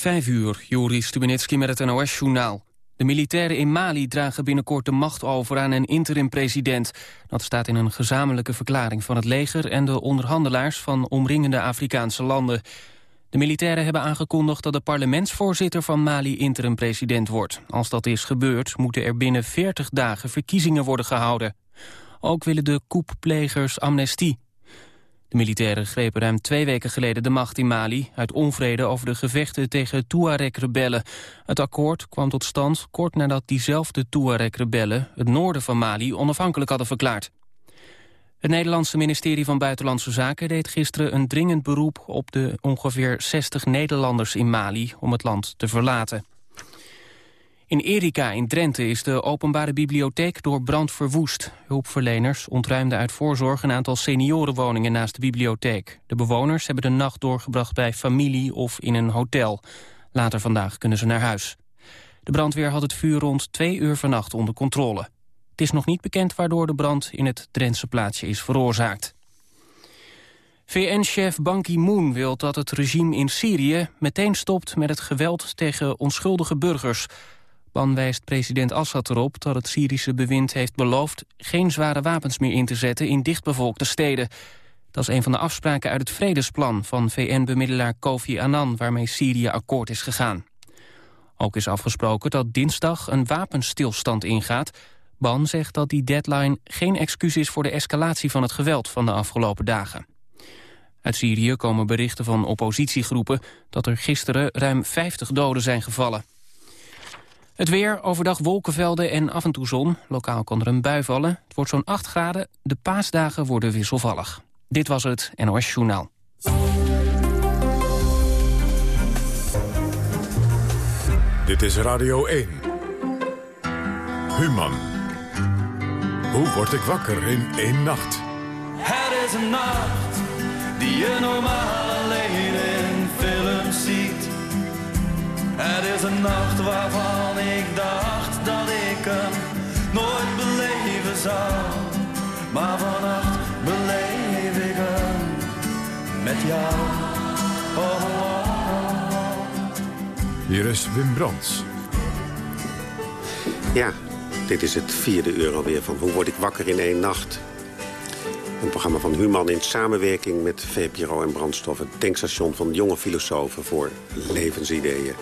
Vijf uur, Joris Stubenitski met het NOS-journaal. De militairen in Mali dragen binnenkort de macht over aan een interim-president. Dat staat in een gezamenlijke verklaring van het leger... en de onderhandelaars van omringende Afrikaanse landen. De militairen hebben aangekondigd dat de parlementsvoorzitter van Mali interim-president wordt. Als dat is gebeurd, moeten er binnen 40 dagen verkiezingen worden gehouden. Ook willen de koepplegers amnestie. De militairen grepen ruim twee weken geleden de macht in Mali... uit onvrede over de gevechten tegen Tuareg-rebellen. Het akkoord kwam tot stand kort nadat diezelfde Tuareg-rebellen... het noorden van Mali onafhankelijk hadden verklaard. Het Nederlandse ministerie van Buitenlandse Zaken deed gisteren een dringend beroep op de ongeveer 60 Nederlanders in Mali om het land te verlaten. In Erika in Drenthe is de openbare bibliotheek door brand verwoest. Hulpverleners ontruimden uit voorzorg een aantal seniorenwoningen naast de bibliotheek. De bewoners hebben de nacht doorgebracht bij familie of in een hotel. Later vandaag kunnen ze naar huis. De brandweer had het vuur rond twee uur vannacht onder controle. Het is nog niet bekend waardoor de brand in het Drentse plaatsje is veroorzaakt. VN-chef Ban Ki-moon wil dat het regime in Syrië meteen stopt met het geweld tegen onschuldige burgers. Ban wijst president Assad erop dat het Syrische bewind heeft beloofd... geen zware wapens meer in te zetten in dichtbevolkte steden. Dat is een van de afspraken uit het vredesplan van VN-bemiddelaar Kofi Annan... waarmee Syrië akkoord is gegaan. Ook is afgesproken dat dinsdag een wapenstilstand ingaat. Ban zegt dat die deadline geen excuus is voor de escalatie van het geweld van de afgelopen dagen. Uit Syrië komen berichten van oppositiegroepen dat er gisteren ruim 50 doden zijn gevallen. Het weer, overdag wolkenvelden en af en toe zon. Lokaal kan er een bui vallen. Het wordt zo'n 8 graden. De paasdagen worden wisselvallig. Dit was het NOS Journaal. Dit is Radio 1. Human. Hoe word ik wakker in één nacht? Het is een nacht die je normaal Het is een nacht waarvan ik dacht dat ik hem nooit beleven zou. Maar vannacht beleef ik hem met jou. Oh, oh, oh. Hier is Wim Brands. Ja, dit is het vierde uur alweer van Hoe word ik wakker in één nacht? Een programma van Human in samenwerking met VPRO en Brandstof... het tankstation van jonge filosofen voor levensideeën.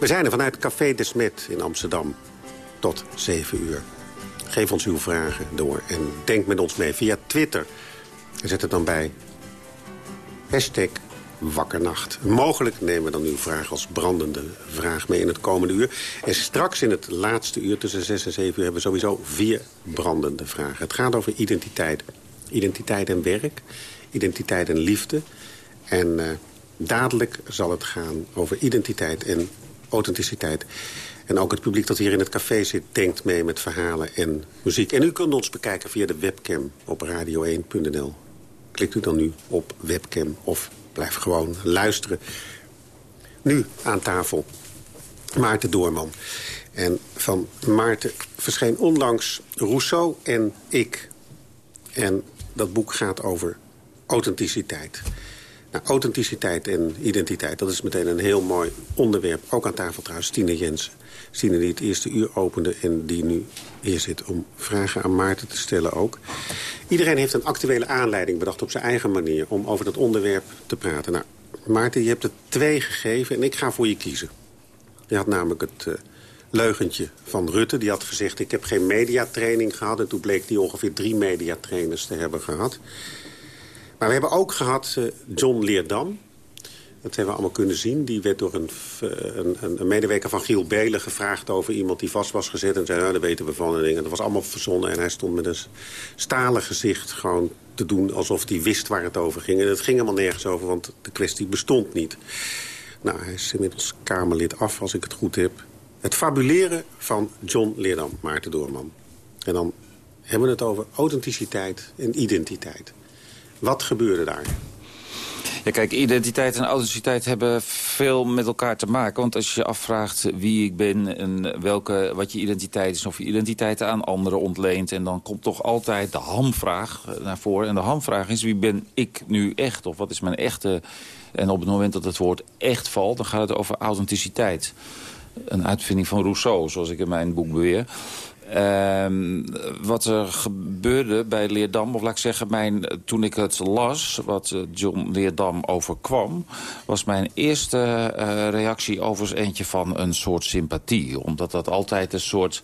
We zijn er vanuit Café de Smet in Amsterdam tot 7 uur. Geef ons uw vragen door en denk met ons mee via Twitter. En zet het dan bij hashtag wakkernacht. Mogelijk nemen we dan uw vraag als brandende vraag mee in het komende uur. En straks in het laatste uur tussen 6 en 7 uur hebben we sowieso vier brandende vragen. Het gaat over identiteit. Identiteit en werk, identiteit en liefde. En uh, dadelijk zal het gaan over identiteit en authenticiteit. En ook het publiek dat hier in het café zit denkt mee met verhalen en muziek. En u kunt ons bekijken via de webcam op radio1.nl. Klikt u dan nu op webcam of blijf gewoon luisteren. Nu aan tafel Maarten Doorman. En van Maarten verscheen onlangs Rousseau en ik. En dat boek gaat over authenticiteit. Nou, authenticiteit en identiteit, dat is meteen een heel mooi onderwerp. Ook aan tafel trouwens, Stine Jensen. Stine die het eerste uur opende en die nu hier zit om vragen aan Maarten te stellen ook. Iedereen heeft een actuele aanleiding bedacht op zijn eigen manier... om over dat onderwerp te praten. Nou, Maarten, je hebt er twee gegeven en ik ga voor je kiezen. Je had namelijk het uh, leugentje van Rutte. Die had gezegd, ik heb geen mediatraining gehad. En toen bleek hij ongeveer drie mediatrainers te hebben gehad. Maar we hebben ook gehad uh, John Leerdam. Dat hebben we allemaal kunnen zien. Die werd door een, een, een, medewerker van Giel Belen gevraagd over iemand die vast was gezet. En zei, nou, daar weten we van. En. Dat was allemaal verzonnen. En hij stond met een stalen gezicht gewoon te doen alsof hij wist waar het over ging. En het ging helemaal nergens over, want de kwestie bestond niet. Nou, hij is inmiddels Kamerlid af, als ik het goed heb. Het fabuleren van John Leerdam, Maarten Doorman. En dan hebben we het over authenticiteit en identiteit. Wat gebeurde daar? Ja, kijk, identiteit en authenticiteit hebben veel met elkaar te maken. Want als je je afvraagt wie ik ben en welke, wat je identiteit is... of je identiteit aan anderen ontleent... en dan komt toch altijd de hamvraag naar voren. En de hamvraag is wie ben ik nu echt? Of wat is mijn echte En op het moment dat het woord echt valt, dan gaat het over authenticiteit. Een uitvinding van Rousseau, zoals ik in mijn boek beweer. Ehm, wat er gebeurde bij Leerdam, of laat ik zeggen, mijn, toen ik het las... wat eh, John Leerdam overkwam... was mijn eerste uh, reactie overigens eentje van een soort sympathie. Omdat dat altijd een soort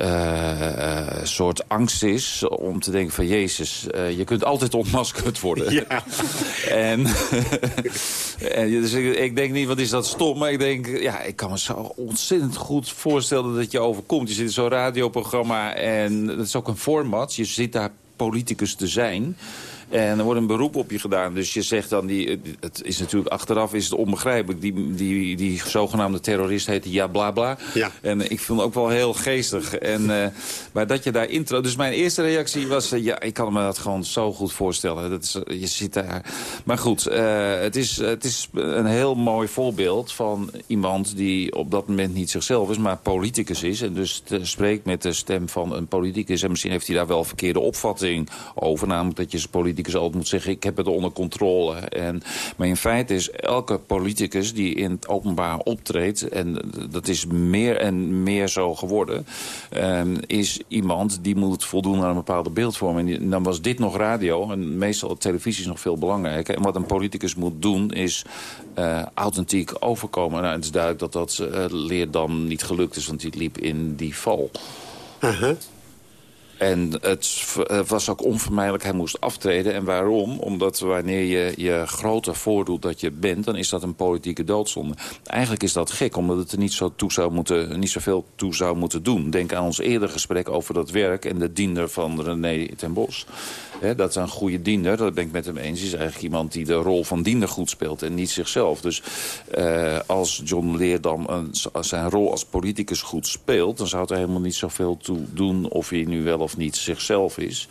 uh, soort angst is om te denken van... Jezus, uh, je kunt altijd ontmaskerd worden. Ja. en, en dus ik, ik, denk niet, wat is dat stom? Maar ik denk, ja, ik kan me zo ontzettend goed voorstellen dat je overkomt. Je zit in zo'n radioprogramma en dat is ook een format. Je zit daar politicus te zijn... En er wordt een beroep op je gedaan. Dus je zegt dan, die, het is natuurlijk achteraf is het onbegrijpelijk. Die, die, die zogenaamde terrorist heette ja bla bla. Ja. En ik vond het ook wel heel geestig. En, uh, maar dat je daar intro... Dus mijn eerste reactie was, uh, ja, ik kan me dat gewoon zo goed voorstellen. Dat is, je zit daar... Maar goed, uh, het, is, het is een heel mooi voorbeeld van iemand die op dat moment niet zichzelf is, maar politicus is. En dus spreekt met de stem van een politicus. En misschien heeft hij daar wel verkeerde opvatting over. Namelijk dat je zijn politicus altijd moet zeggen... ik heb het onder controle. En, maar in feite is elke politicus die in het openbaar optreedt... en dat is meer en meer zo geworden... Um, is iemand die moet voldoen aan een bepaalde beeldvorming. En dan was dit nog radio en meestal televisie is nog veel belangrijker. En wat een politicus moet doen is uh, authentiek overkomen. Nou, het is duidelijk dat dat uh, leer dan niet gelukt is... want hij liep in die val. Uh. En het was ook onvermijdelijk, hij moest aftreden. En waarom? Omdat wanneer je je groter voordoet dat je bent... dan is dat een politieke doodzonde. Eigenlijk is dat gek, omdat het er niet, zo toe moeten, niet zoveel toe zou moeten doen. Denk aan ons eerder gesprek over dat werk... en de diender van René ten Bos. Dat is een goede diender, dat ben ik met hem eens... is eigenlijk iemand die de rol van diender goed speelt en niet zichzelf. Dus uh, als John Leerdam een, zijn rol als politicus goed speelt... dan zou het er helemaal niet zoveel toe doen of hij nu wel of niet zichzelf is.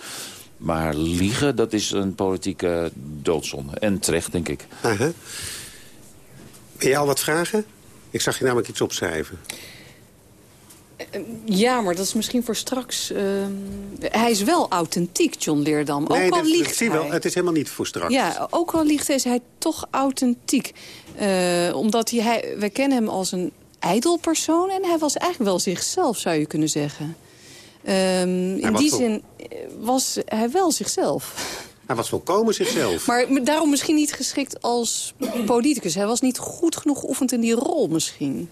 Maar liegen, dat is een politieke doodzonde. En terecht, denk ik. -huh. Wil je al wat vragen? Ik zag je namelijk iets opschrijven. Ja, maar dat is misschien voor straks... Uh, hij is wel authentiek, John Leerdam. Ook nee, al dat, liegt zie hij. wel. Het is helemaal niet voor straks. Ja, ook al liegt hij, is hij toch authentiek. Uh, omdat hij, hij, we kennen hem als een ijdelpersoon... en hij was eigenlijk wel zichzelf, zou je kunnen zeggen. Um, in die zin was hij wel zichzelf. Hij was volkomen zichzelf. Maar daarom misschien niet geschikt als politicus. Hij was niet goed genoeg geoefend in die rol misschien.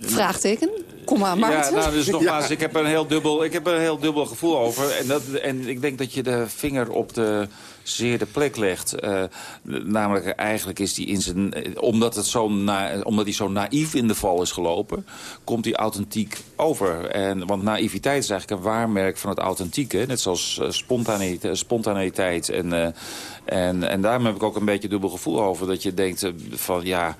Vraagteken? Kom maar, Maarten. Ja, nou, dus nogmaals, ja. ik, heb een heel dubbel, ik heb er een heel dubbel gevoel over. En, dat, en ik denk dat je de vinger op de zeer de plek legt. Uh, namelijk, eigenlijk is hij in zijn... Omdat, het zo na, omdat hij zo naïef in de val is gelopen... komt hij authentiek over. En, want naïviteit is eigenlijk een waarmerk van het authentieke. Net zoals spontaniteit, spontaneiteit. En, uh, en, en daarom heb ik ook een beetje dubbel gevoel over. Dat je denkt van, ja...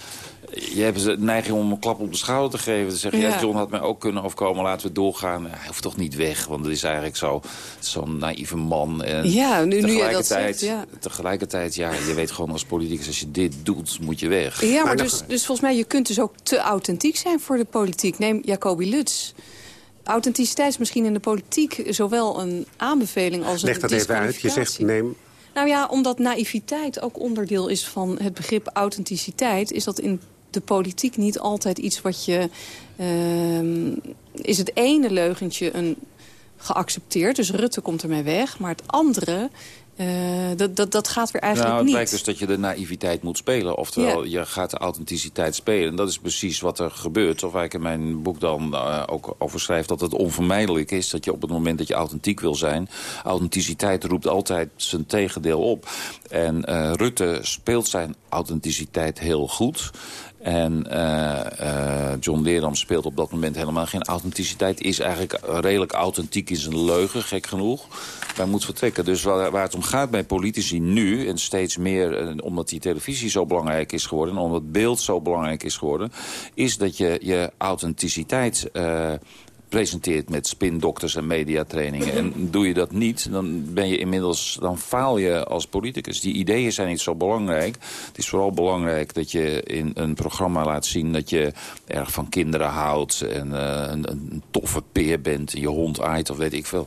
Je hebt de neiging om een klap op de schouder te geven. Te zeggen, ja. ja, John had mij ook kunnen overkomen, laten we doorgaan. Hij hoeft toch niet weg, want het is eigenlijk zo'n zo naïeve man. En ja, nu, nu je dat zegt, ja. Tegelijkertijd, ja, je weet gewoon als politicus, als je dit doet, moet je weg. Ja, maar, maar dus, dus volgens mij, je kunt dus ook te authentiek zijn voor de politiek. Neem Jacobi Lutz. Authenticiteit is misschien in de politiek zowel een aanbeveling als een Leg dat even uit. Je zegt, neem nou ja, omdat naïviteit ook onderdeel is van het begrip authenticiteit... is dat in de politiek niet altijd iets wat je... Uh, is het ene leugentje een geaccepteerd, dus Rutte komt ermee weg. Maar het andere, uh, dat, dat, dat gaat weer eigenlijk nou, het niet. lijkt dus dat je de naïviteit moet spelen. Oftewel, je gaat de authenticiteit spelen. En dat is precies wat er gebeurt. Of waar ik in mijn boek dan uh, ook over schrijf... dat het onvermijdelijk is dat je op het moment dat je authentiek wil zijn... authenticiteit roept altijd zijn tegendeel op. En uh, Rutte speelt zijn authenticiteit heel goed... En uh, uh, John Leerdam speelt op dat moment helemaal geen authenticiteit. Is eigenlijk redelijk authentiek in zijn leugen, gek genoeg. Wij moeten vertrekken. Dus waar, waar, het om gaat bij politici nu... en steeds meer uh, omdat die televisie zo belangrijk is geworden... en omdat beeld zo belangrijk is geworden... is dat je je authenticiteit presenteert met spindokters en mediatrainingen. En doe je dat niet, dan ben je inmiddels, dan faal je als politicus. Die ideeën zijn niet zo belangrijk. Het is vooral belangrijk dat je in een programma laat zien dat je erg van kinderen houdt en uh, een, een, toffe peer bent en je hond aait of weet ik veel.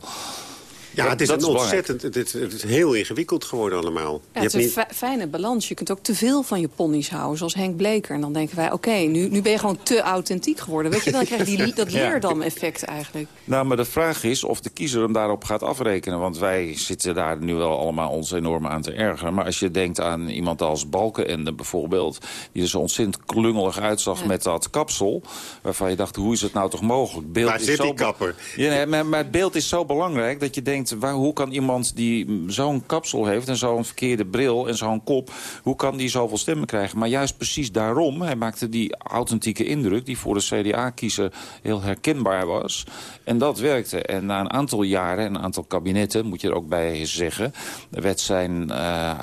Ja, het is een ontzettend, het is, het is, heel ingewikkeld geworden allemaal. Ja, het is een fijne balans. Je kunt ook te veel van je ponies houden, zoals Henk Bleker. En dan denken wij, oké, nu, nu ben je gewoon te authentiek geworden. Weet je, dan krijg je die, dat leerdam-effect eigenlijk. Nou, maar de vraag is of de kiezer hem daarop gaat afrekenen. Want wij zitten daar nu wel allemaal ons enorm aan te ergeren. Maar als je denkt aan iemand als Balkenende bijvoorbeeld... die er zo ontzettend klungelig uitzag met dat kapsel... waarvan je dacht, hoe is het nou toch mogelijk? Beeld Waar is zit zo die kapper? Ja, maar, maar het beeld is zo belangrijk dat je denkt waar, hoe kan iemand die zo'n kapsel heeft... en zo'n verkeerde bril en zo'n kop... hoe kan die zoveel stemmen krijgen? Maar juist precies daarom, hij maakte die authentieke indruk... die voor de CDA-kiezer heel herkenbaar was. En dat werkte. En na een aantal jaren, een aantal kabinetten, moet je er ook bij zeggen... werd zijn uh,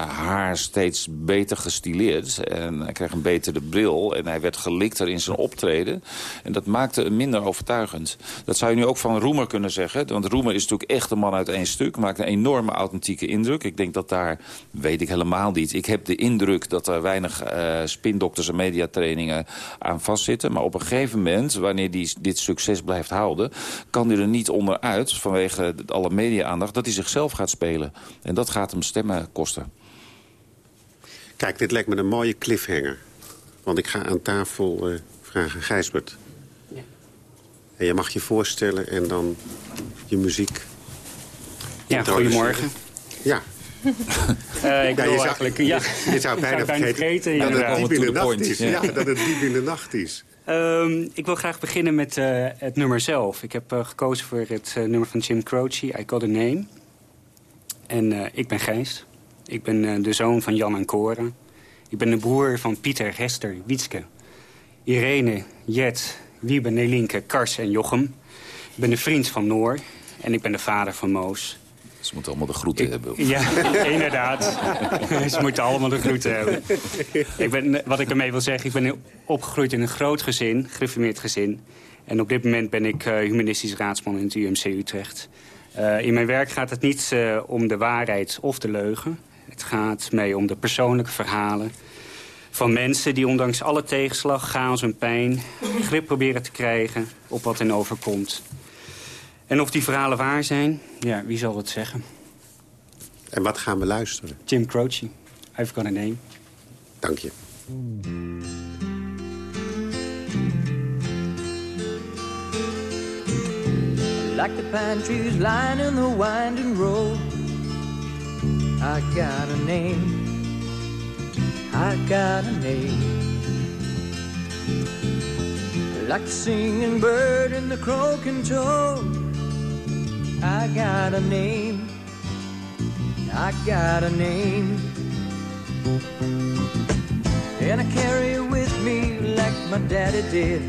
haar steeds beter gestileerd. En hij kreeg een betere bril en hij werd gelikter in zijn optreden. En dat maakte hem minder overtuigend. Dat zou je nu ook van Roemer kunnen zeggen. Want Roemer is natuurlijk echt een man uit één stuk. Maakt een enorme authentieke indruk. Ik denk dat daar, weet ik helemaal niet... Ik heb de indruk dat er weinig uh, spindokters en mediatrainingen aan vastzitten. Maar op een gegeven moment, wanneer die dit succes blijft houden... kan hij er niet onderuit, vanwege alle media-aandacht... dat hij zichzelf gaat spelen. En dat gaat hem stemmen kosten. Kijk, dit lijkt me een mooie cliffhanger. Want ik ga aan tafel uh, vragen, Gijsbert. Ja. En je mag je voorstellen en dan je muziek ja, goedemorgen. Ja. Uh, ik ja, wil eigenlijk... Ja, je zou bijna vergeten, dat, het diep in de nacht is. Ja. dat het diep in de nacht is. Um, ik wil graag beginnen met uh, het nummer zelf. Ik heb uh, gekozen voor het nummer van Jim Croce, I Got A Name. En ik ben Gijs. Ik ben de zoon van Jan en Cora. Ik ben de broer van Pieter, Hester, Wietske. Irene, Jet, Wiebe, Nelinke, Kars en Jochem. Ik ben de vriend van Noor. En ik ben de vader van Moos. Ze moeten allemaal de groeten hebben. Ja, inderdaad. Ze moeten allemaal de groeten hebben. Ik ben, wat ik ermee wil zeggen, ik ben opgegroeid in een groot gezin, gereformeerd gezin. En op dit moment ben ik uh, humanistisch raadsman in het UMC Utrecht. Uh, in mijn werk gaat het niet uh, om de waarheid of de leugen. Het gaat mee om de persoonlijke verhalen van mensen die ondanks alle tegenslag, chaos en pijn... grip proberen te krijgen op wat hen overkomt. En of die verhalen waar zijn, ja, wie zal het zeggen? En wat gaan we luisteren? Jim Croce, I've Got A Name. Dank je. Like the pine trees lining the winding road I got a name I got a name Like the singing bird and the croaking toad I got a name. I got a name. And I carry it with me like my daddy did.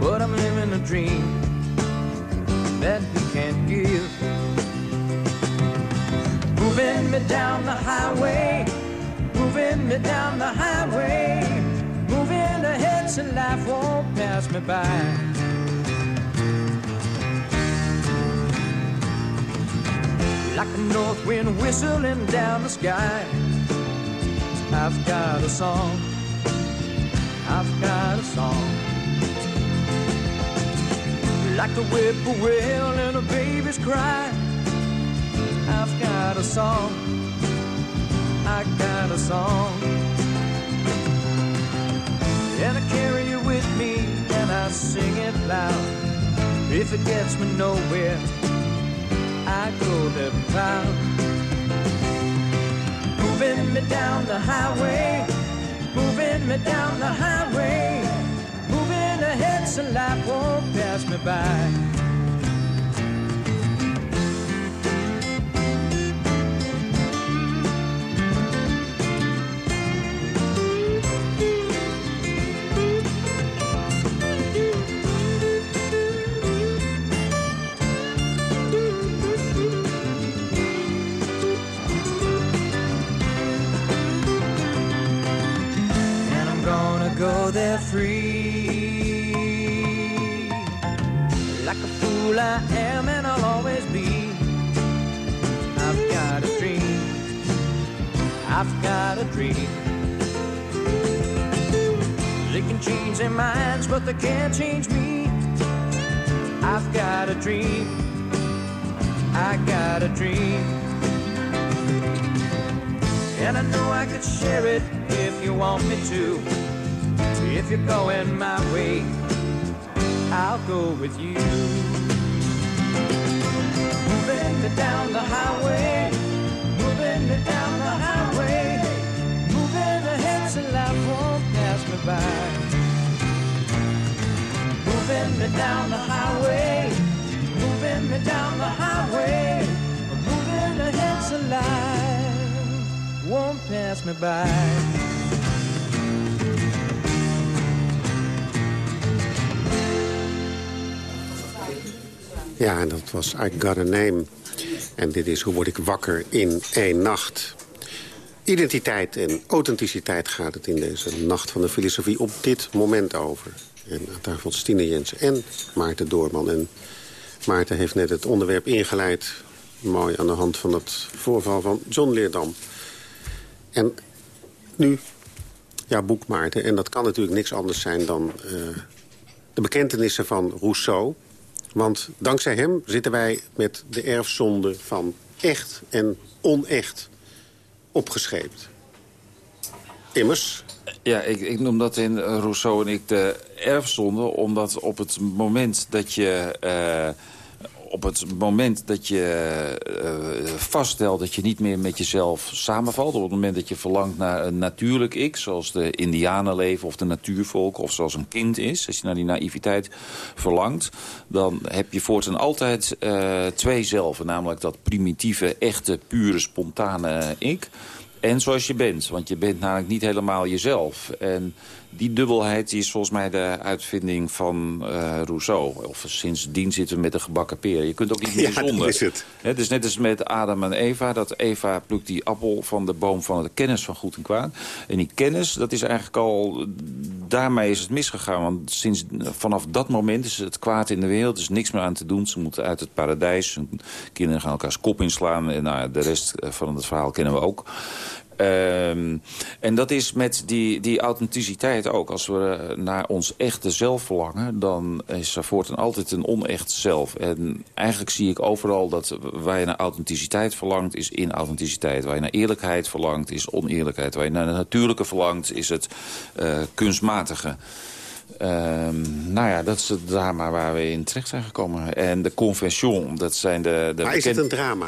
But I'm living a dream that he can't give. Moving me down the highway, moving me down the highway, moving ahead so life won't pass me by. Like a north wind whistling down the sky. I've got a song, I've got a song. Like the whippoorwill and a baby's cry. I've got a song, I got a song. And I carry it with me and I sing it loud. If it gets me nowhere I go proud. Moving me down the highway, moving me down the highway, moving ahead so life won't pass me by. Free. Like a fool I am and I'll always be. I've got a dream. I've got a dream. They can change their minds, but they can't change me. I've got a dream. I got a dream. And I know I could share it if you want me to. If you're going my way, I'll go with you. Moving me down the highway, moving me down the highway, moving ahead so life won't pass me by. Moving me down the highway, moving me down the highway, moving ahead so life won't pass me by. Ja, dat was I Got A Name. En dit is Hoe word ik wakker in één nacht. Identiteit en authenticiteit gaat het in deze Nacht van de Filosofie op dit moment over. En aan tafel Stine Jensen en Maarten Doorman. En Maarten heeft net het onderwerp ingeleid... mooi aan de hand van het voorval van John Leerdam. En nu, ja, boek Maarten. En dat kan natuurlijk niks anders zijn dan uh, de bekentenissen van Rousseau... Want dankzij hem zitten wij met de erfzonde van echt en onecht opgescheept. Immers... Ja, ik, ik noem dat in Rousseau en ik de erfzonde... omdat op het moment dat je... Uh, op het moment dat je uh, vaststelt dat je niet meer met jezelf samenvalt... op het moment dat je verlangt naar een natuurlijk ik... zoals de indianen leven of de natuurvolk of zoals een kind is... als je naar die naïviteit verlangt... dan heb je voortaan altijd uh, twee zelven. Namelijk dat primitieve, echte, pure, spontane ik... En zoals je bent, want je bent namelijk niet helemaal jezelf. En die dubbelheid die is volgens mij de uitvinding van uh, Rousseau. Of sindsdien zitten we met de gebakken peer. Je kunt ook niet meer ja, zonder. is het. Het is net als met Adam en Eva. Dat Eva plukt die appel van de boom van de kennis van goed en kwaad. En die kennis, dat is eigenlijk al... Daarmee is het misgegaan. Want sinds, vanaf dat moment is het kwaad in de wereld. Er is niks meer aan te doen. Ze moeten uit het paradijs. Kinderen gaan elkaars kop inslaan. En nou, de rest van het verhaal kennen we ook. Um, en dat is met die, die authenticiteit ook. Als we naar ons echte zelf verlangen... dan is er voortaan altijd een onecht zelf. En eigenlijk zie ik overal dat waar je naar authenticiteit verlangt... is inauthenticiteit. Waar je naar eerlijkheid verlangt, is oneerlijkheid. Waar je naar de natuurlijke verlangt, is het uh, kunstmatige. Um, nou ja, dat is het drama waar we in terecht zijn gekomen. En de convention, dat zijn de... de maar is het een drama?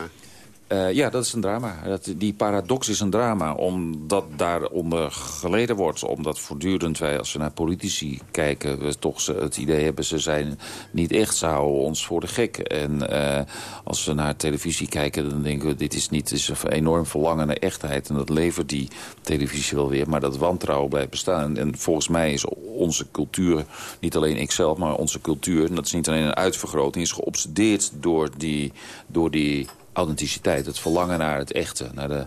Uh, ja, dat is een drama. Dat, die paradox is een drama, omdat daaronder geleden wordt. Omdat voortdurend wij, als we naar politici kijken... we toch het idee hebben, ze zijn niet echt, ze houden ons voor de gek. En uh, als we naar televisie kijken, dan denken we... dit is niet, is een enorm verlangen naar echtheid. En dat levert die televisie wel weer. Maar dat wantrouwen blijft bestaan. En volgens mij is onze cultuur, niet alleen ikzelf, maar onze cultuur... en dat is niet alleen een uitvergroting, is geobsedeerd door die, door die authenticiteit. Het verlangen naar het echte, naar de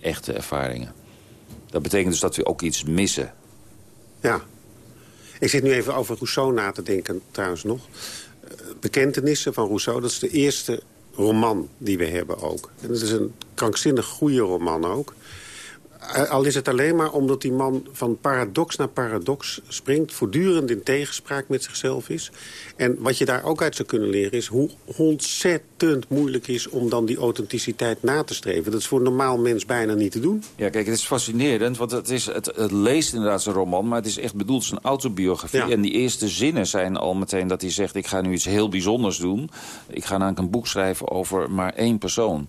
echte ervaringen. Dat betekent dus dat we ook iets missen. Ja. Ik zit nu even over Rousseau na te denken trouwens nog. Bekentenissen van Rousseau, dat is de eerste roman die we hebben ook. En dat is een krankzinnig goede roman ook. Al is het alleen maar omdat die man van paradox naar paradox springt... voortdurend in tegenspraak met zichzelf is. En wat je daar ook uit zou kunnen leren is... hoe ontzettend moeilijk is om dan die authenticiteit na te streven. Dat is voor een normaal mens bijna niet te doen. Ja, kijk, het is fascinerend, want het, is, het, het leest inderdaad zijn roman... maar het is echt bedoeld als een autobiografie. En die eerste zinnen zijn al meteen dat hij zegt... ik ga nu iets heel bijzonders doen. Ik ga namelijk een boek schrijven over maar één persoon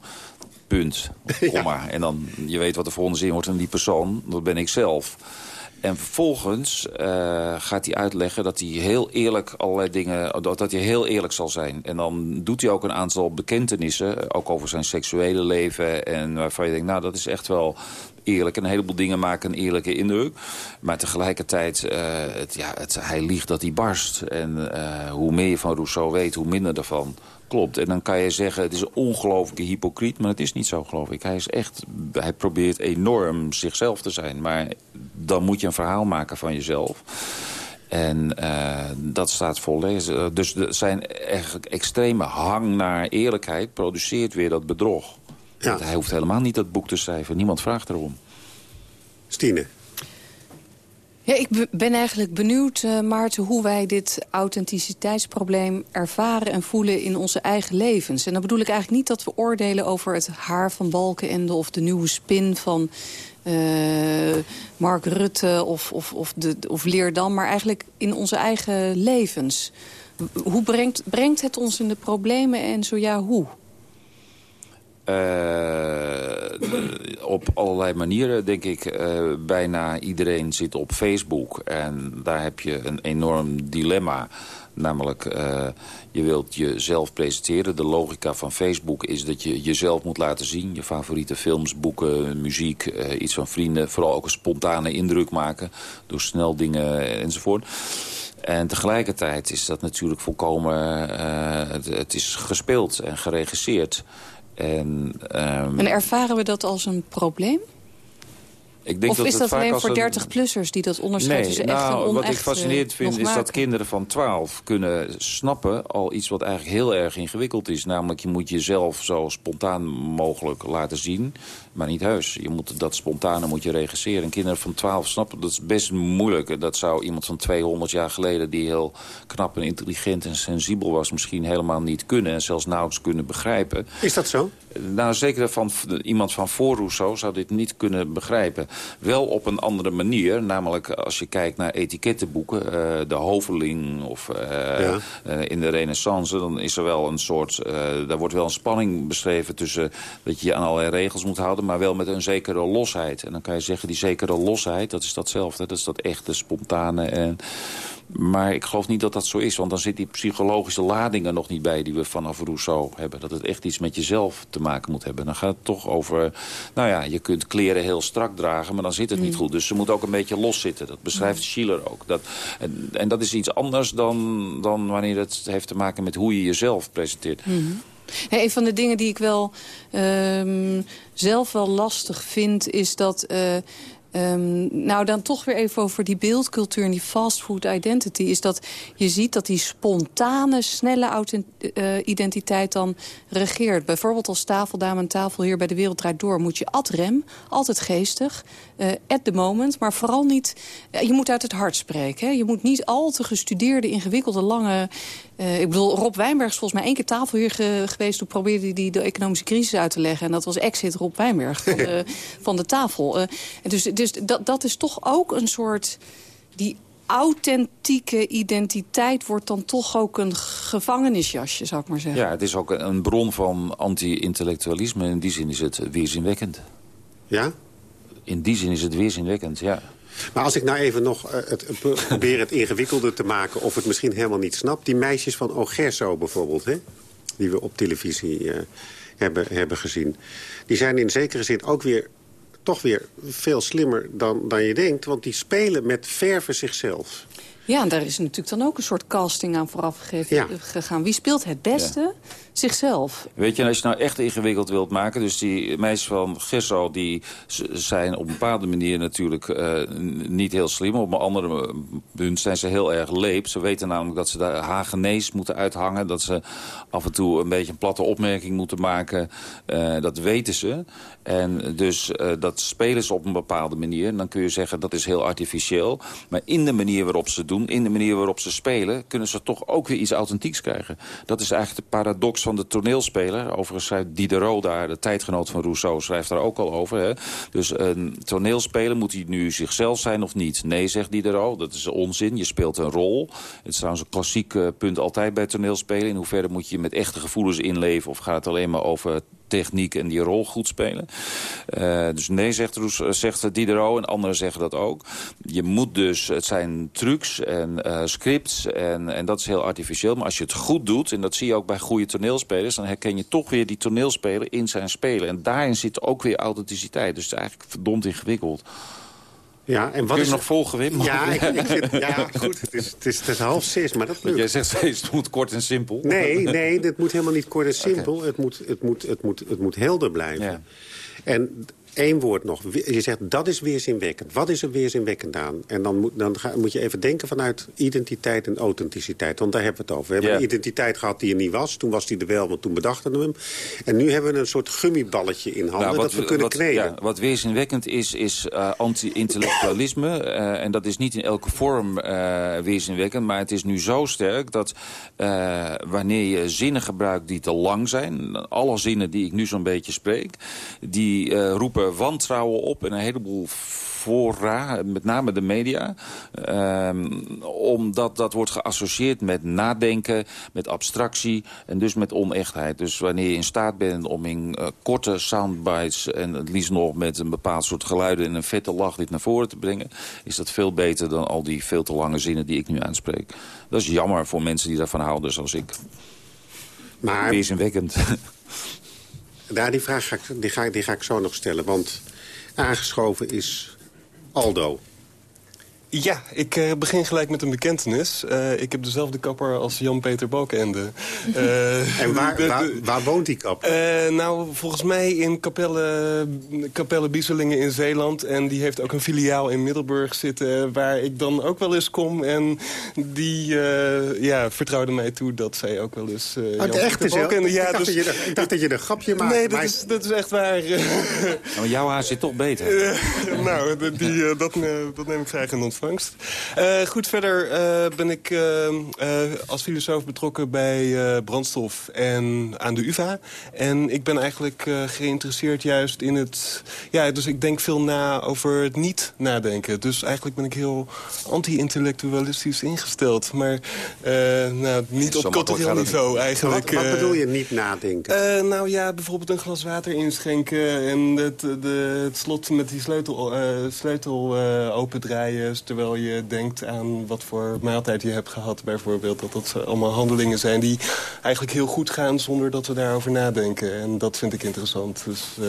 punt, komma. En dan, je weet wat de volgende zin wordt en die persoon, dat ben ik zelf. En vervolgens uh, gaat hij uitleggen dat hij heel eerlijk allerlei dingen... Dat, dat hij heel eerlijk zal zijn. En dan doet hij ook een aantal bekentenissen. Ook over zijn seksuele leven. En waarvan je denkt, nou, dat is echt wel eerlijk. En een heleboel dingen maken een eerlijke indruk. Maar tegelijkertijd, uh, het, ja, het, hij liegt dat hij barst. En uh, hoe meer je van Rousseau weet, hoe minder ervan klopt. En dan kan je zeggen, het is een ongelooflijke hypocriet, maar het is niet zo, geloof ik. Hij, is echt, hij probeert enorm zichzelf te zijn. Maar dan moet je een verhaal maken van jezelf. En uh, dat staat vol lezen. Dus zijn extreme hang naar eerlijkheid produceert weer dat bedrog. Ja. Hij hoeft helemaal niet dat boek te schrijven. Niemand vraagt erom. Stine. Ja, ik ben eigenlijk benieuwd, uh, Maarten, hoe wij dit authenticiteitsprobleem ervaren en voelen in onze eigen levens. En dan bedoel ik eigenlijk niet dat we oordelen over het haar van Balkenende of de nieuwe spin van uh, Mark Rutte of, of, of, de, of Leerdam, maar eigenlijk in onze eigen levens. Hoe brengt, brengt het ons in de problemen en zo ja, hoe? Uh, op allerlei manieren, denk ik. Uh, bijna iedereen zit op Facebook. En daar heb je een enorm dilemma. Namelijk, uh, je wilt jezelf presenteren. De logica van Facebook is dat je jezelf moet laten zien. Je favoriete films, boeken, muziek, iets van vrienden. Vooral ook een spontane indruk maken. Door snel dingen enzovoort. En tegelijkertijd is dat natuurlijk volkomen... het is gespeeld en geregisseerd. En, um, en ervaren we dat als een probleem? Ik denk of dat is dat alleen voor 30-plussers die dat onderscheid nee, echt nou, en Wat ik fascinerend vind is dat kinderen van 12 kunnen snappen... al iets wat eigenlijk heel erg ingewikkeld is. Namelijk je moet jezelf zo spontaan mogelijk laten zien. Maar niet heus. Je moet dat spontane moet je regisseren. En kinderen van 12 snappen dat is best moeilijk. Dat zou iemand van 200 jaar geleden... die heel knap en intelligent en sensibel was... misschien helemaal niet kunnen. En zelfs nauwelijks kunnen begrijpen. Is dat zo? Nou, zeker van iemand van voor Rousseau zou dit niet kunnen begrijpen. Wel op een andere manier. Namelijk als je kijkt naar etikettenboeken. Uh, de Hoveling of uh, ja. uh, in de renaissance. Dan is er wel een soort... daar wordt wel een spanning beschreven tussen... dat je je aan allerlei regels moet houden. Maar wel met een zekere losheid. En dan kan je zeggen die zekere losheid. Dat is datzelfde. Dat is dat echte, spontane en maar ik geloof niet dat dat zo is. Want dan zit die psychologische lading er nog niet bij die we vanaf Rousseau hebben. Dat het echt iets met jezelf te maken moet hebben. Dan gaat het toch over... Nou ja, je kunt kleren heel strak dragen, maar dan zit het niet mm. goed. Dus ze moet ook een beetje los zitten. Dat beschrijft mm. Schiller ook. Dat, en, en, dat is iets anders dan, dan wanneer het heeft te maken met hoe je jezelf presenteert. Mm een van de dingen die ik wel um, zelf wel lastig vind... is dat uh, Um, nou, dan toch weer even over die beeldcultuur en die fastfood identity. Is dat je ziet dat die spontane, snelle uh, identiteit dan regeert. Bijvoorbeeld als tafeldame en tafel hier bij de Wereld Draait Door... moet je ad rem, altijd geestig, uh, at the moment. Maar vooral niet, je moet uit het hart spreken. Hè? Je moet niet al te gestudeerde, ingewikkelde, lange... ik bedoel, Rob Wijnberg is volgens mij één keer tafel hier ge geweest... toen probeerde hij die de economische crisis uit te leggen. En dat was exit Rob Wijnberg van de, van de tafel. en dus dus dat, dat is toch ook een soort... die authentieke identiteit wordt dan toch ook een gevangenisjasje, zou ik maar zeggen. Ja, het is ook een bron van anti-intellectualisme. In die zin is het weerzinwekkend. Ja? In die zin is het weerzinwekkend, ja. Maar als ik nou even nog uh, het, probeer het ingewikkelder te maken... of het misschien helemaal niet snap. Die meisjes van Ogerso bijvoorbeeld, hè? die we op televisie uh, hebben, hebben gezien. Die zijn in zekere zin ook weer toch weer veel slimmer dan, dan je denkt. Want die spelen met verven zichzelf. Ja, en daar is natuurlijk dan ook een soort casting aan vooraf gegeven, gegaan. Wie speelt het beste? Zichzelf. Weet je, als je nou echt ingewikkeld wilt maken... dus die meisjes van Gessel, die zijn op een bepaalde manier natuurlijk uh, niet heel slim. Op een andere punt zijn ze heel erg leep. Ze weten namelijk dat ze de hagenees moeten uithangen. Dat ze af en toe een beetje een platte opmerking moeten maken. Uh, dat weten ze. En dus uh, dat spelen ze op een bepaalde manier. En dan kun je zeggen dat is heel artificieel. Maar in de manier waarop ze doen, in de manier waarop ze spelen... kunnen ze toch ook weer iets authentieks krijgen. Dat is eigenlijk de paradox van de toneelspeler. Overigens schrijft Diderot daar, de tijdgenoot van Rousseau, schrijft daar ook al over. Hè? Dus een toneelspeler, moet hij nu zichzelf zijn of niet? Nee, zegt Diderot, dat is onzin. Je speelt een rol. Het is trouwens een klassiek uh, punt altijd bij toneelspelen. In hoeverre moet je met echte gevoelens inleven... of gaat het alleen maar over techniek en die rol goed spelen. Uh, dus nee, eh, zegt Diderot en anderen zeggen dat ook. Je moet dus, het zijn trucs en uh, scripts en, en dat is heel artificieel. Maar als je het goed doet, en dat zie je ook bij goede toneelspelers... dan herken je toch weer die toneelspeler in zijn spelen. En daarin zit ook weer authenticiteit. Dus het is eigenlijk verdomd ingewikkeld. Ja, en wat Kun je is nog volgen, Wim? Ja, ik, ik ja goed, het is, het, is, het is half zes, maar dat lukt. Jij zegt steeds, het moet kort en simpel. Nee, nee, het moet helemaal niet kort en simpel. Okay. Het, moet, het, moet, het, moet, het moet helder blijven. Ja. En Eén woord nog. Je zegt dat is weerzinwekkend. Wat is er weerzinwekkend aan? En dan moet, dan ga, moet je even denken vanuit identiteit en authenticiteit. Want daar hebben we het over. We hebben een identiteit gehad die er niet was. Toen was die er wel, want toen bedachten we hem. En nu hebben we een soort gummiballetje in handen nou, dat we kunnen kneden. Ja, wat weerzinwekkend is, is uh, anti-intellectualisme. Uh, en dat is niet in elke vorm uh, weerzinwekkend. Maar het is nu zo sterk dat wanneer je zinnen gebruikt die te lang zijn... alle zinnen die ik nu zo'n beetje spreek... die roepen wantrouwen op en een heleboel fora, met name de media. Um, omdat dat wordt geassocieerd met nadenken, met abstractie en dus met onechtheid. Dus wanneer je in staat bent om in uh, korte soundbites... en het liefst nog met een bepaald soort geluiden en een vette lach dit naar voren te brengen... is dat veel beter dan al die veel te lange zinnen die ik nu aanspreek. Dat is jammer voor mensen die daarvan houden zoals ik. Maar... Weerzinwekkend. Daar, die vraag ga ik, die ga, die ga ik zo nog stellen. Want aangeschoven is Aldo. Ja, ik uh, begin gelijk met een bekentenis. Uh, ik heb dezelfde kapper als Jan-Peter Balkenende. Uh, en waar, waar, waar, woont die kapper? nou, volgens mij in Capelle, Capelle Bieselingen in Zeeland. En die heeft ook een filiaal in Middelburg zitten... waar ik dan ook wel eens kom. En die ja, vertrouwde mij toe dat zij ook wel eens... Uh, oh, echt is Balkenende, ja, ik, dacht dus, dat je, ik dacht dat je een grapje maakte. Nee, dat, is, dat is echt waar. nou, jouw haar zit toch beter. nou, die, dat, dat neem ik graag in ontvangst. Uh, goed, verder uh, ben ik uh, als filosoof betrokken bij brandstof en aan de UvA. En ik ben eigenlijk geïnteresseerd juist in het... Ja, dus ik denk veel na over het niet nadenken. Dus eigenlijk ben ik heel anti-intellectualistisch ingesteld. Maar nou, niet op cultureel niveau eigenlijk. Wat, wat, bedoel je niet nadenken? nou ja, bijvoorbeeld een glas water inschenken... en het, de, het slot met die sleutel, sleutel opendraaien terwijl je denkt aan wat voor maaltijd je hebt gehad bijvoorbeeld. Dat dat allemaal handelingen zijn die eigenlijk heel goed gaan zonder dat we daarover nadenken. En dat vind ik interessant. Dus uh,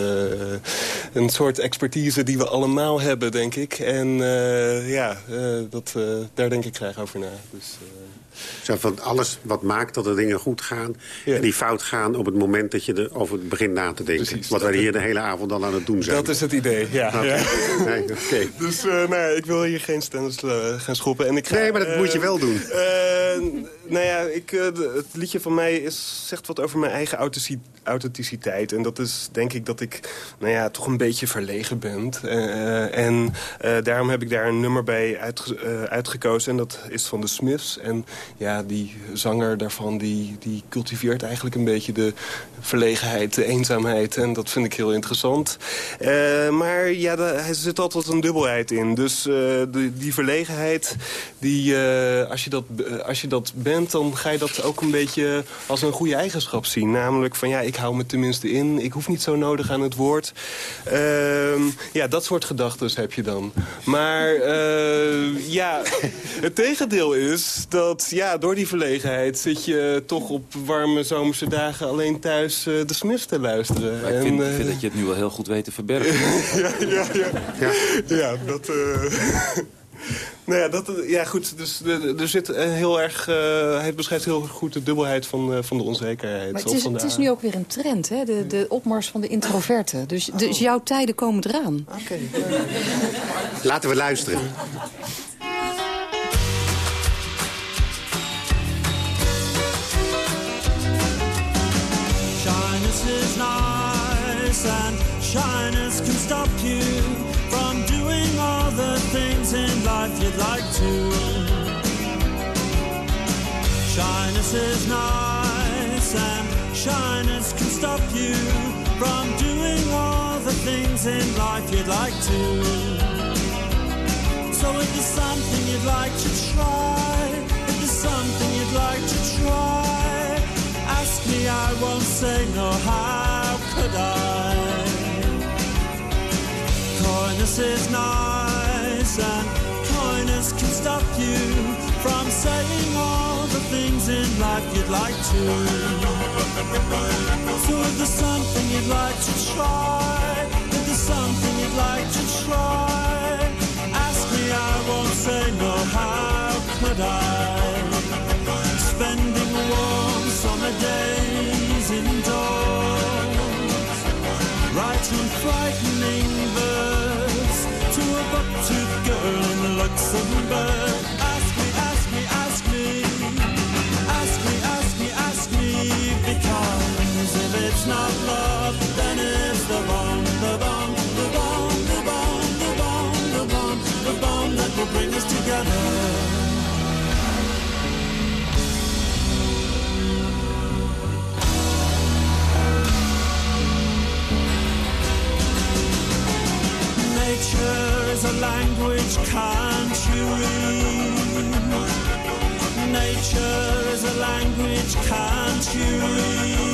een soort expertise die we allemaal hebben, denk ik. En uh, ja, uh, dat, daar denk ik graag over na. Dus, zo van alles wat maakt dat de dingen goed gaan... en die fout gaan op het moment dat je erover begint na te denken. Precies, wat wij hier de hele avond dan aan het doen zijn. Dat is het idee, ja. Okay. ja. Nee, okay. Dus uh, nee, ik wil hier geen stennis uh, gaan schoppen. En ik ga, nee, maar dat uh, moet je wel doen. nou ja, ik, het liedje van mij is, zegt wat over mijn eigen authenticiteit. En dat is denk ik dat ik nou ja, toch een beetje verlegen ben. en daarom heb ik daar een nummer bij uitge uitgekozen. En dat is van de Smiths. En ja, die zanger daarvan die, die cultiveert eigenlijk een beetje de verlegenheid, de eenzaamheid. En dat vind ik heel interessant. Uh, maar ja, er zit altijd een dubbelheid in. Dus de, die verlegenheid, die, uh, als, je dat, als je dat bent... dan ga je dat ook een beetje als een goede eigenschap zien. Namelijk van ja, ik hou me tenminste in. Ik hoef niet zo nodig aan het woord. Ehm, ja, dat soort gedachten heb je dan. Maar ja, het tegendeel is dat ja, door die verlegenheid zit je toch op warme zomerse dagen alleen thuis uh, de Smiths te luisteren. Maar ik, vind, ik vind, dat je het nu wel heel goed weet te verbergen. ja, ja, ja, ja. ja, dat... Uh... nou ja, dat, ja, goed. Dus er zit heel erg. Uh, hij beschrijft heel goed de dubbelheid van, uh, van de onzekerheid. Maar het is, het is nu ook weer een trend, hè? De, de opmars van de introverten. Dus, dus jouw tijden komen eraan. Oké. Laten we luisteren. And shyness can stop you from doing all the things in life you'd like to. Shyness is nice and shyness can stop you from doing all the things in life you'd like to. So if there's something you'd like to try, if there's something you'd like to try, ask me, I won't say no. How could I? Kindness is nice and kindness can stop you from saying all the things in life you'd like to. So if there's something you'd like to try, if there's something you'd like to try, ask me, I won't say no, how could I? Spending warm summer days indoors, writing frightening certain bird. Ask me, ask me, ask me. Ask me, ask me, ask me. Because if it's not love, then it's the bomb, the bomb, the bomb, the bomb, the bomb, the bomb, the bomb that will bring us together. Nature is a language, can't you read? Nature is a language, can't you read?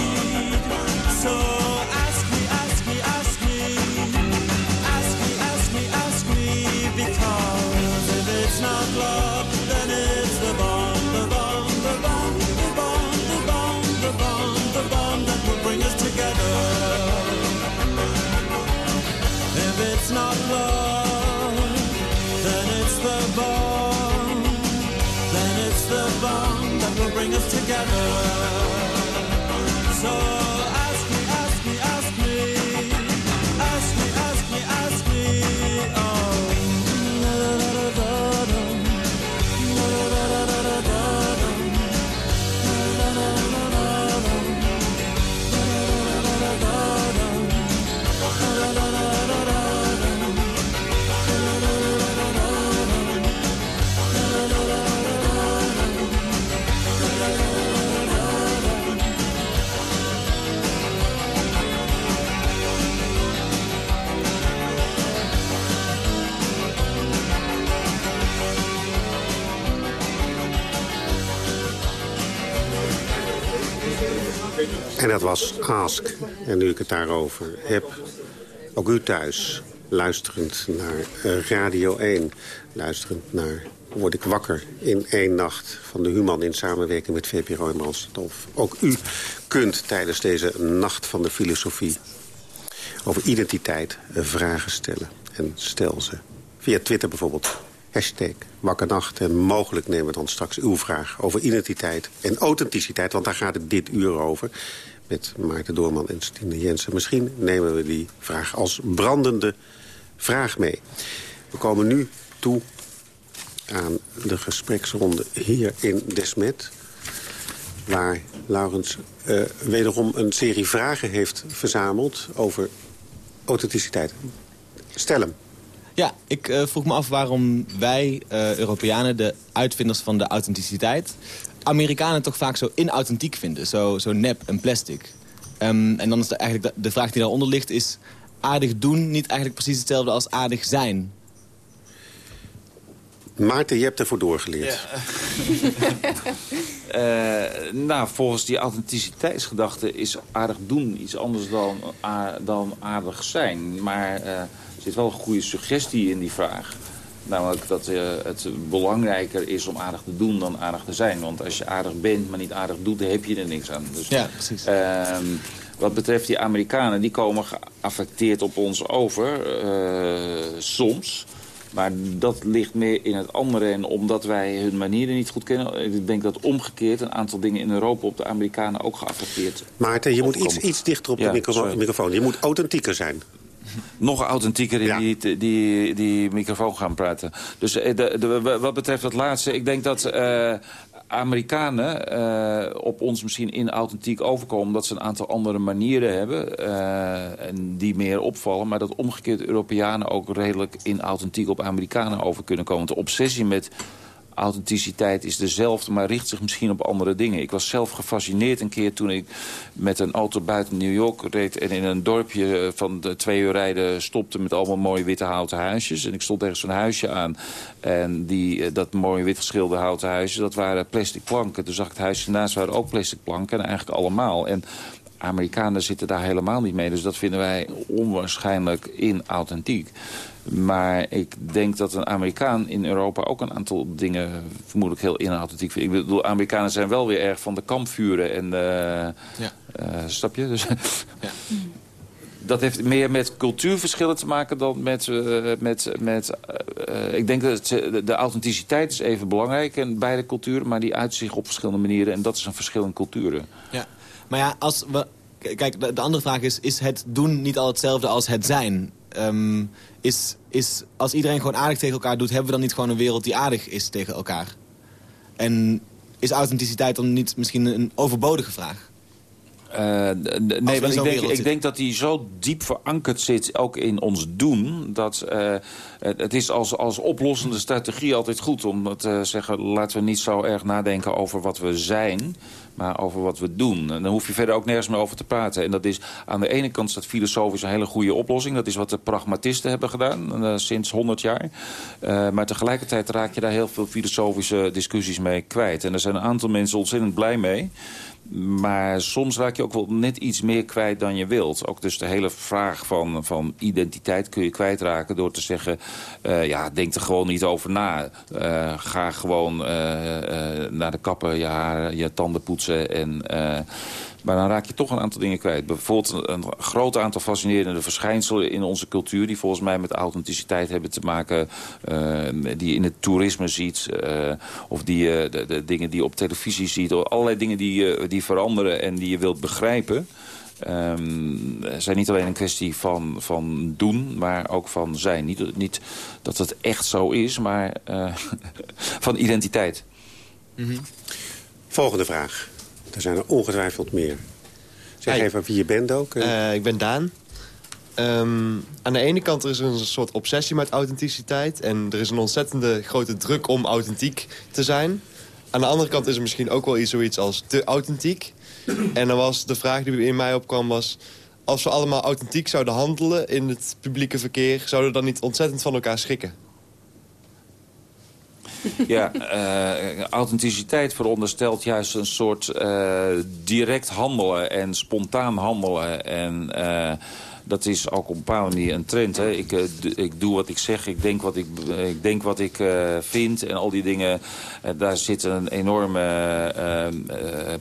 Dat was Ask. En nu ik het daarover heb, ook u thuis, luisterend naar eh, Radio 1... luisterend naar Word ik wakker in één nacht van de Human... in samenwerking met VPRO en Brandstof. Ook u kunt tijdens deze nacht van de filosofie... over identiteit vragen stellen. En stel ze. Via Twitter bijvoorbeeld. Hashtag wakkernacht. En mogelijk nemen we dan straks uw vraag over identiteit en authenticiteit. Want daar gaat het dit uur over. Met Maarten Doorman en Stine Jensen. Misschien nemen we die vraag als brandende vraag mee. We komen nu toe aan de gespreksronde hier in Desmet. Waar Laurens eh, wederom een serie vragen heeft verzameld over authenticiteit. Stel hem. Ja, ik uh, vroeg me af waarom wij, uh, Europeanen, de uitvinders van de authenticiteit... Amerikanen toch vaak zo inauthentiek vinden, zo, zo nep en plastic. Um, en dan is de, eigenlijk de, de, vraag die daaronder ligt is... aardig doen niet eigenlijk precies hetzelfde als aardig zijn? Maarten, je hebt ervoor doorgeleerd. Ja. uh, nou, volgens die authenticiteitsgedachte is aardig doen iets anders dan, dan aardig zijn. Maar... Uh, er zit wel een goede suggestie in die vraag. Namelijk dat uh, het belangrijker is om aardig te doen dan aardig te zijn. Want als je aardig bent, maar niet aardig doet, dan heb je er niks aan. Dus, ja, precies. Uh, wat betreft die Amerikanen, die komen geaffecteerd op ons over. Uh, soms. Maar dat ligt meer in het andere. En omdat wij hun manieren niet goed kennen... ik denk dat omgekeerd een aantal dingen in Europa op de Amerikanen ook geaffecteerd Maarten, je moet iets, iets dichter op de ja, microfoon. Je moet authentieker zijn nog authentieker in ja. die, die, die microfoon gaan praten. Dus de, de, wat betreft dat laatste, ik denk dat uh, Amerikanen uh, op ons misschien inauthentiek overkomen... omdat ze een aantal andere manieren hebben uh, en die meer opvallen... maar dat omgekeerd Europeanen ook redelijk inauthentiek op Amerikanen over kunnen komen. De obsessie met authenticiteit is dezelfde, maar richt zich misschien op andere dingen. Ik was zelf gefascineerd een keer toen ik met een auto buiten New York reed... en in een dorpje van de twee uur rijden stopte met allemaal mooie witte houten huisjes. En ik stond ergens zo'n huisje aan. En die, dat mooie wit geschilderde houten huisje, dat waren plastic planken. Toen zag ik het huisje naast waren ook plastic planken en eigenlijk allemaal. En Amerikanen zitten daar helemaal niet mee. Dus dat vinden wij onwaarschijnlijk inauthentiek. Maar ik denk dat een Amerikaan in Europa ook een aantal dingen vermoedelijk heel inauthentiek vindt. Ik bedoel, Amerikanen zijn wel weer erg van de kampvuren en uh, ja. uh, snap je? Dus ja. Dat heeft meer met cultuurverschillen te maken dan met... Uh, met, met ik denk dat het, de authenticiteit is even belangrijk in beide culturen... maar die uit zich op verschillende manieren en dat is een verschil in culturen. Ja. Maar ja, als we... Kijk, de andere vraag is, is het doen niet al hetzelfde als het zijn? Ehm, is, is als iedereen gewoon aardig tegen elkaar doet... hebben we dan niet gewoon een wereld die aardig is tegen elkaar? En is authenticiteit dan niet misschien een overbodige vraag? Uh, nee, want ik denk, ik denk dat die zo diep verankerd zit, ook in ons doen... dat uh, het is als, als oplossende strategie altijd goed om te zeggen... laten we niet zo erg nadenken over wat we zijn maar over wat we doen. En dan hoef je verder ook nergens meer over te praten. En dat is aan de ene kant dat filosofisch een hele goede oplossing. Dat is wat de pragmatisten hebben gedaan uh, sinds 100 jaar. Uh, maar tegelijkertijd raak je daar heel veel filosofische discussies mee kwijt. En er zijn een aantal mensen ontzettend blij mee. Maar soms raak je ook wel net iets meer kwijt dan je wilt. Ook dus de hele vraag van, van identiteit kun je kwijtraken... door te zeggen, uh, ja, denk er gewoon niet over na. Uh, ga gewoon uh, naar de kapper, je haar, je tanden poetsen... en maar dan raak je toch een aantal dingen kwijt. Bijvoorbeeld een groot aantal fascinerende verschijnselen in onze cultuur... die volgens mij met authenticiteit hebben te maken... Uh, die je in het toerisme ziet. Uh, of die, de, dingen die je op televisie ziet. Allerlei dingen die, die veranderen en die je wilt begrijpen. Um, zijn niet alleen een kwestie van, van doen, maar ook van zijn. Niet, niet dat het echt zo is, maar van identiteit. -hmm. Volgende vraag. Er zijn er ongetwijfeld meer. Zeg even wie je bent ook. Uh, ik ben Daan. Um, aan de ene kant er is er een soort obsessie met authenticiteit. En er is een ontzettende grote druk om authentiek te zijn. Aan de andere kant is er misschien ook wel iets, zoiets als te authentiek. En dan was de vraag die in mij opkwam was... als we allemaal authentiek zouden handelen in het publieke verkeer... zouden we dan niet ontzettend van elkaar schrikken? Ja, uh, authenticiteit veronderstelt juist een soort uh, direct handelen en spontaan handelen. En uh, dat is ook op een bepaalde een trend. Hè. Ik, uh, ik doe wat ik zeg, ik denk wat ik, ik, denk wat ik uh, vind en al die dingen. Daar zit een enorme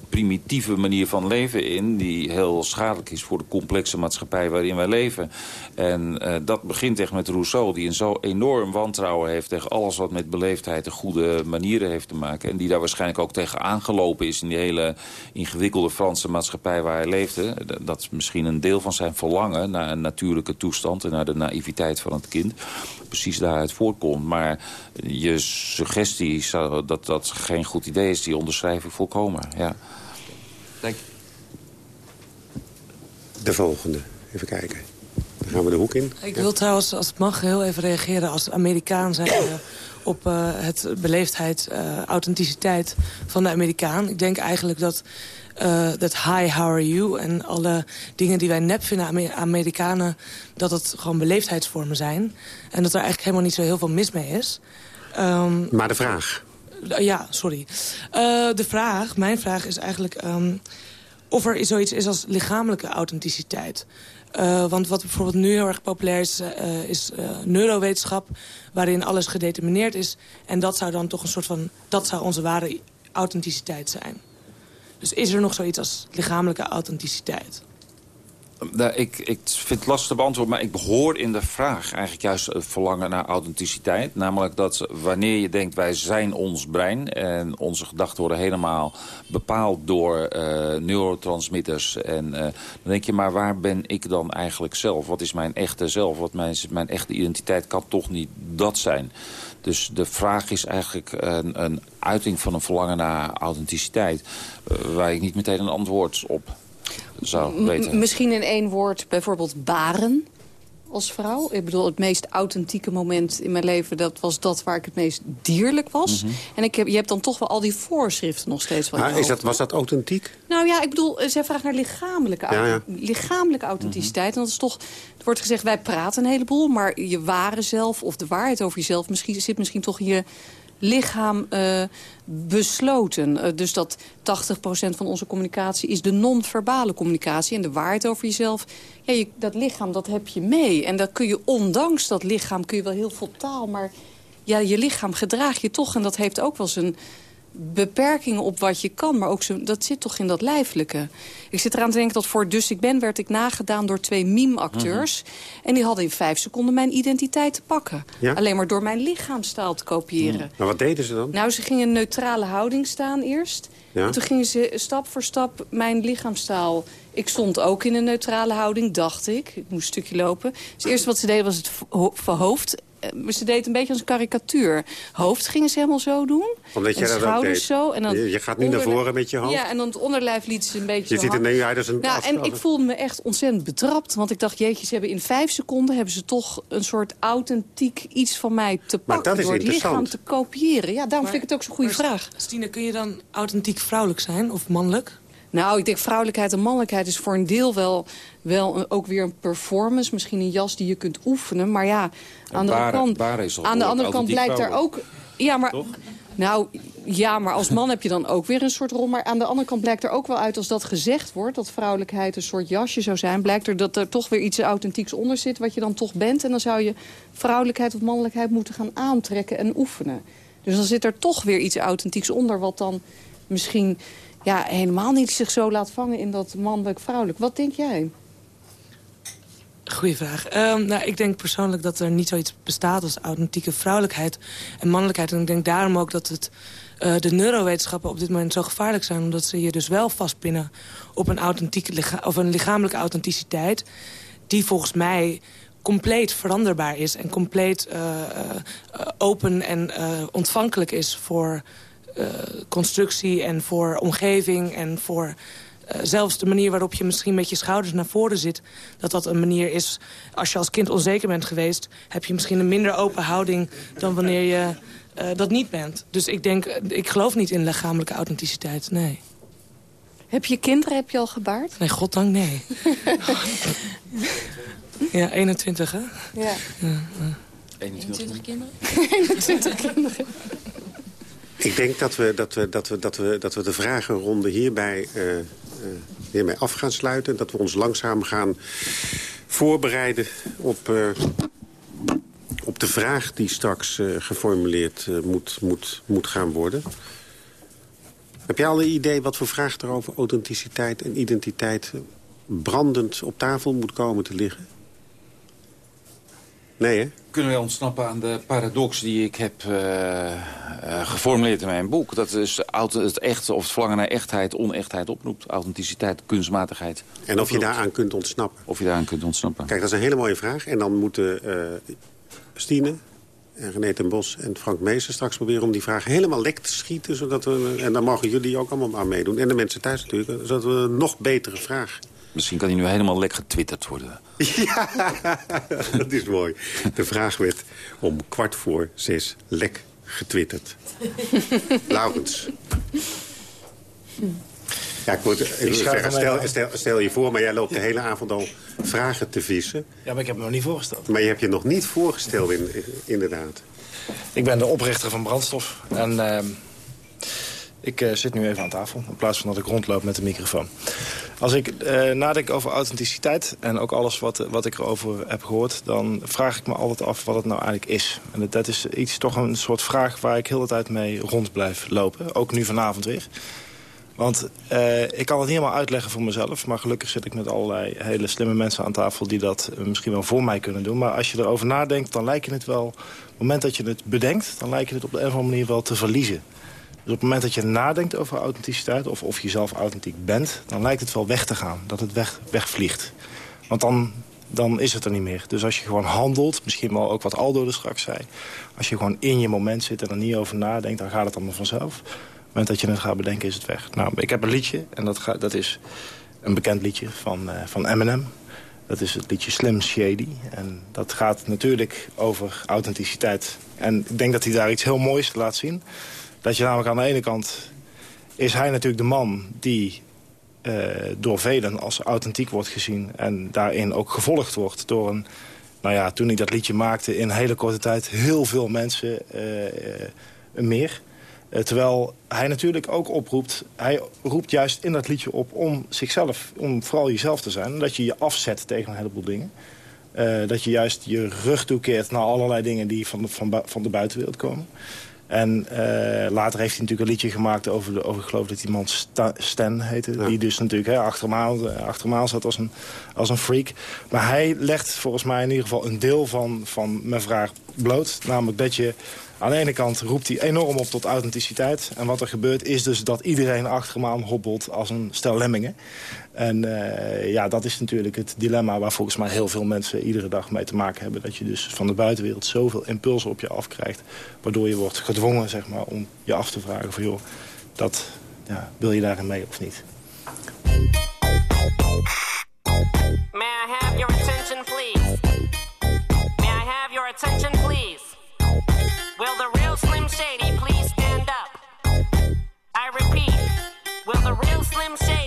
primitieve manier van leven in... die heel schadelijk is voor de complexe maatschappij waarin wij leven. En dat begint echt met Rousseau, die een zo enorm wantrouwen heeft... tegen alles wat met beleefdheid en goede manieren heeft te maken. En die daar waarschijnlijk ook tegen aangelopen is... in die hele ingewikkelde Franse maatschappij waar hij leefde. Dat is misschien een deel van zijn verlangen naar een natuurlijke toestand... en naar de naïviteit van het kind. Precies daaruit voortkomt. Maar je suggestie dat dat geen goed idee is... die onderschrijf ik volkomen, ja. Dank De volgende, even kijken. Dan gaan we de hoek in. Ik wil trouwens, als het mag, heel even reageren als Amerikaan zijn... op uh, het beleefdheid, uh, authenticiteit van de Amerikaan. Ik denk eigenlijk dat dat hi, how are you? En alle dingen die wij nep vinden aan Amerikanen... dat het gewoon beleefdheidsvormen zijn. En dat er eigenlijk helemaal niet zo heel veel mis mee is. Um, maar de vraag? Ja, sorry. Uh, de vraag, mijn vraag is eigenlijk... Um, of er zoiets is als lichamelijke authenticiteit. Uh, want wat bijvoorbeeld nu heel erg populair is, uh, is neurowetenschap... waarin alles gedetermineerd is. En dat zou dan toch een soort van... dat zou onze ware authenticiteit zijn. Dus is er nog zoiets als lichamelijke authenticiteit? Nou, ik, ik vind het lastig te beantwoorden, maar ik hoor in de vraag eigenlijk juist het verlangen naar authenticiteit. Namelijk dat wanneer je denkt wij zijn ons brein en onze gedachten worden helemaal bepaald door uh, neurotransmitters. En uh, dan denk je, maar waar ben ik dan eigenlijk zelf? Wat is mijn echte zelf? Wat mijn, mijn echte identiteit kan toch niet dat zijn? Dus de vraag is eigenlijk een, een uiting van een verlangen naar authenticiteit... Uh, waar ik niet meteen een antwoord op zou weten. M misschien in één woord bijvoorbeeld baren als vrouw. Ik bedoel, het meest authentieke moment in mijn leven... dat was dat waar ik het meest dierlijk was. Mm -hmm. En ik heb, je hebt dan toch wel al die voorschriften nog steeds van ah, is dat, Was dat authentiek? Nou ja, ik bedoel, zij vraagt naar lichamelijke, ja, ja. lichamelijke authenticiteit. Mm -hmm. En dat is toch... Het wordt gezegd, wij praten een heleboel... maar je ware zelf of de waarheid over jezelf... Misschien, zit misschien toch in je lichaam uh, besloten. Uh, dus dat 80% van onze communicatie is de non-verbale communicatie. En de waarheid over jezelf, ja, je, dat lichaam, dat heb je mee. En dat kun je, ondanks dat lichaam, kun je wel heel veel taal... maar ja, je lichaam gedraag je toch. En dat heeft ook wel zijn, beperkingen op wat je kan. Maar ook zo, dat zit toch in dat lijfelijke. Ik zit eraan te denken dat voor Dus Ik Ben werd ik nagedaan door twee meme-acteurs. En die hadden in vijf seconden mijn identiteit te pakken. Ja? Alleen maar door mijn lichaamstaal te kopiëren. Maar wat deden ze dan? Nou, ze gingen een neutrale houding staan eerst. Ja. En toen gingen ze stap voor stap mijn lichaamstaal... Ik stond ook in een neutrale houding, dacht ik. Ik moest een stukje lopen. Dus het eerste wat ze deden was het ho- hoofd. Eh, Ze deed een beetje als een karikatuur. Hoofd gingen ze helemaal zo doen. Omdat en jij dat ook schouders deed. zo. En dan Je- je gaat nu naar voren met je hoofd. Ja, en dan het onderlijf liet ze een beetje Je ziet er nu uit als een... Nou, en ik voelde me echt ontzettend betrapt. Want ik dacht, jeetje, ze hebben in vijf seconden... hebben ze toch een soort authentiek iets van mij te Maar pakken... dat is door het lichaam te kopiëren. Ja, daarom vind ik het ook zo'n goede vraag. Stine, kun je dan authentiek vrouwelijk zijn of mannelijk? Nou, ik denk vrouwelijkheid en mannelijkheid is voor een deel wel, wel een- ook weer een performance. Misschien een jas die je kunt oefenen. Maar ja, aan de andere kant, aan de andere kant blijkt daar ook... Ja, maar, nou, ja, maar als man heb je dan ook weer een soort rol. Maar aan de andere kant blijkt er ook wel uit als dat gezegd wordt... dat vrouwelijkheid een soort jasje zou zijn... blijkt er dat er toch weer iets authentieks onder zit... wat je dan toch bent. En dan zou je vrouwelijkheid of mannelijkheid moeten gaan aantrekken en oefenen. Dus dan zit er toch weer iets authentieks onder... wat dan misschien ja, helemaal niet zich zo laat vangen in dat mannelijk-vrouwelijk. Wat denk jij? Goeie vraag. Ehm, nou, ik denk persoonlijk dat er niet zoiets bestaat als authentieke vrouwelijkheid en mannelijkheid. En ik denk daarom ook dat het, eh, de neurowetenschappen op dit moment zo gevaarlijk zijn. Omdat ze je dus wel vastpinnen op een, authentieke of een lichamelijke authenticiteit. Die volgens mij compleet veranderbaar is. En compleet eh, eh, open en ontvankelijk is voor constructie en voor omgeving en voor eh, zelfs de manier waarop je misschien met je schouders naar voren zit... dat dat een manier is, als je als kind onzeker bent geweest... heb je misschien een minder open houding dan wanneer je eh, dat niet bent. Dus ik denk, eh, ik geloof niet in lichamelijke authenticiteit, nee. Heb je kinderen, heb je al gebaard? Nee, goddank nee. ja, 21, hè? Ja. ja. 21 kinderen? 21 kinderen. Ik denk dat we, dat we, dat we, dat we, dat we de vragenronde hierbij, eh, eh, af gaan sluiten. Dat we ons langzaam gaan voorbereiden op, eh, op de vraag die straks geformuleerd moet, moet, moet gaan worden. Heb jij al een idee wat voor vraag er over authenticiteit en identiteit brandend op tafel moet komen te liggen? Nee, hè? Kunnen wij ontsnappen aan de paradox die ik heb eh, eh, geformuleerd in mijn boek? Dat is het echte of het verlangen naar echtheid, onechtheid oproept. Authenticiteit, kunstmatigheid. En of je daaraan kunt ontsnappen? Of je daaraan kunt ontsnappen. Kijk, dat is een hele mooie vraag. En dan moeten eh Stine en René ten Bos en Frank Meester straks proberen... om die vraag helemaal lek te schieten. Zodat we, en dan mogen jullie ook allemaal aan meedoen. En de mensen thuis natuurlijk. Zodat we een nog betere vraag... Misschien kan hij nu helemaal lek getwitterd worden. Ja, dat is mooi. De vraag werd om kwart voor zes lek getwitterd. Laurens. Ja, ik moet ik zeggen, stel, stel je voor, maar jij loopt de hele avond al vragen te vissen. Ja, maar ik heb me nog niet voorgesteld. Maar je hebt je nog niet voorgesteld, in, inderdaad. Ik ben de oprichter van Brandstof. En ehm, ik eh, zit nu even aan tafel, in plaats van dat ik rondloop met de microfoon. Als ik eh, nadenk over authenticiteit en ook alles wat, wat ik erover heb gehoord... dan vraag ik me altijd af wat het nou eigenlijk is. En dat- is iets, toch een soort vraag waar ik heel de tijd mee rond blijf lopen. Ook nu vanavond weer. Want eh, ik kan het niet helemaal uitleggen voor mezelf. Maar gelukkig zit ik met allerlei hele slimme mensen aan tafel... die dat eh, misschien wel voor mij kunnen doen. Maar als je erover nadenkt, dan lijkt het wel... op het moment dat je het bedenkt... dan lijkt het op de een of andere manier wel te verliezen. Dus op het moment dat je nadenkt over authenticiteit... of of je zelf authentiek bent, dan lijkt het wel weg te gaan. Dat het weg, wegvliegt. Want dan, dan is het er niet meer. Dus als je gewoon handelt, misschien wel ook wat Aldo er straks zei... als je gewoon in je moment zit en er niet over nadenkt... dan gaat het allemaal vanzelf. Op het moment dat je het gaat bedenken, is het weg. Nou, ik heb een liedje en dat, ga, dat is een bekend liedje van, eh, van Eminem. Dat is het liedje Slim Shady. En dat gaat natuurlijk over authenticiteit. En ik denk dat hij daar iets heel moois laat zien. Dat je namelijk aan de ene kant... is hij natuurlijk de man die eh, door velen als authentiek wordt gezien... en daarin ook gevolgd wordt door een... Nou ja, toen hij dat liedje maakte in hele korte tijd... heel veel mensen eh, eh, meer... Terwijl hij natuurlijk ook oproept... hij roept juist in dat liedje op om zichzelf, om vooral jezelf te zijn. Dat je je afzet tegen een heleboel dingen. Dat je juist je rug toekeert naar allerlei dingen die van de, van, van de buitenwereld komen. En uh, later heeft hij natuurlijk een liedje gemaakt over, de, over ik geloof dat die man Stan heette. Die dus natuurlijk hè, achtermaal, achtermaal zat als een, als een freak. Maar hij legt volgens mij in ieder geval een deel van, van mijn vraag bloot. Namelijk dat je aan de ene kant roept hij enorm op tot authenticiteit. En wat er gebeurt is dus dat iedereen achter hem aan hobbelt als een stel lemmingen. En uh, ja, dat is natuurlijk het dilemma waar volgens mij heel veel mensen iedere dag mee te maken hebben. Dat je dus van de buitenwereld zoveel impulsen op je afkrijgt. Waardoor je wordt gedwongen zeg maar, om je af te vragen van joh, dat, ja, wil je daarin mee of niet? May I have your attention please? May I have your attention please? Will the real Slim Shady please stand up? I repeat, will the real Slim Shady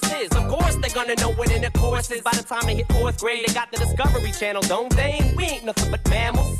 is. Of course, they're gonna know what in the course is. By the time they hit fourth grade, they got the Discovery Channel, don't they? We ain't nothing but mammals.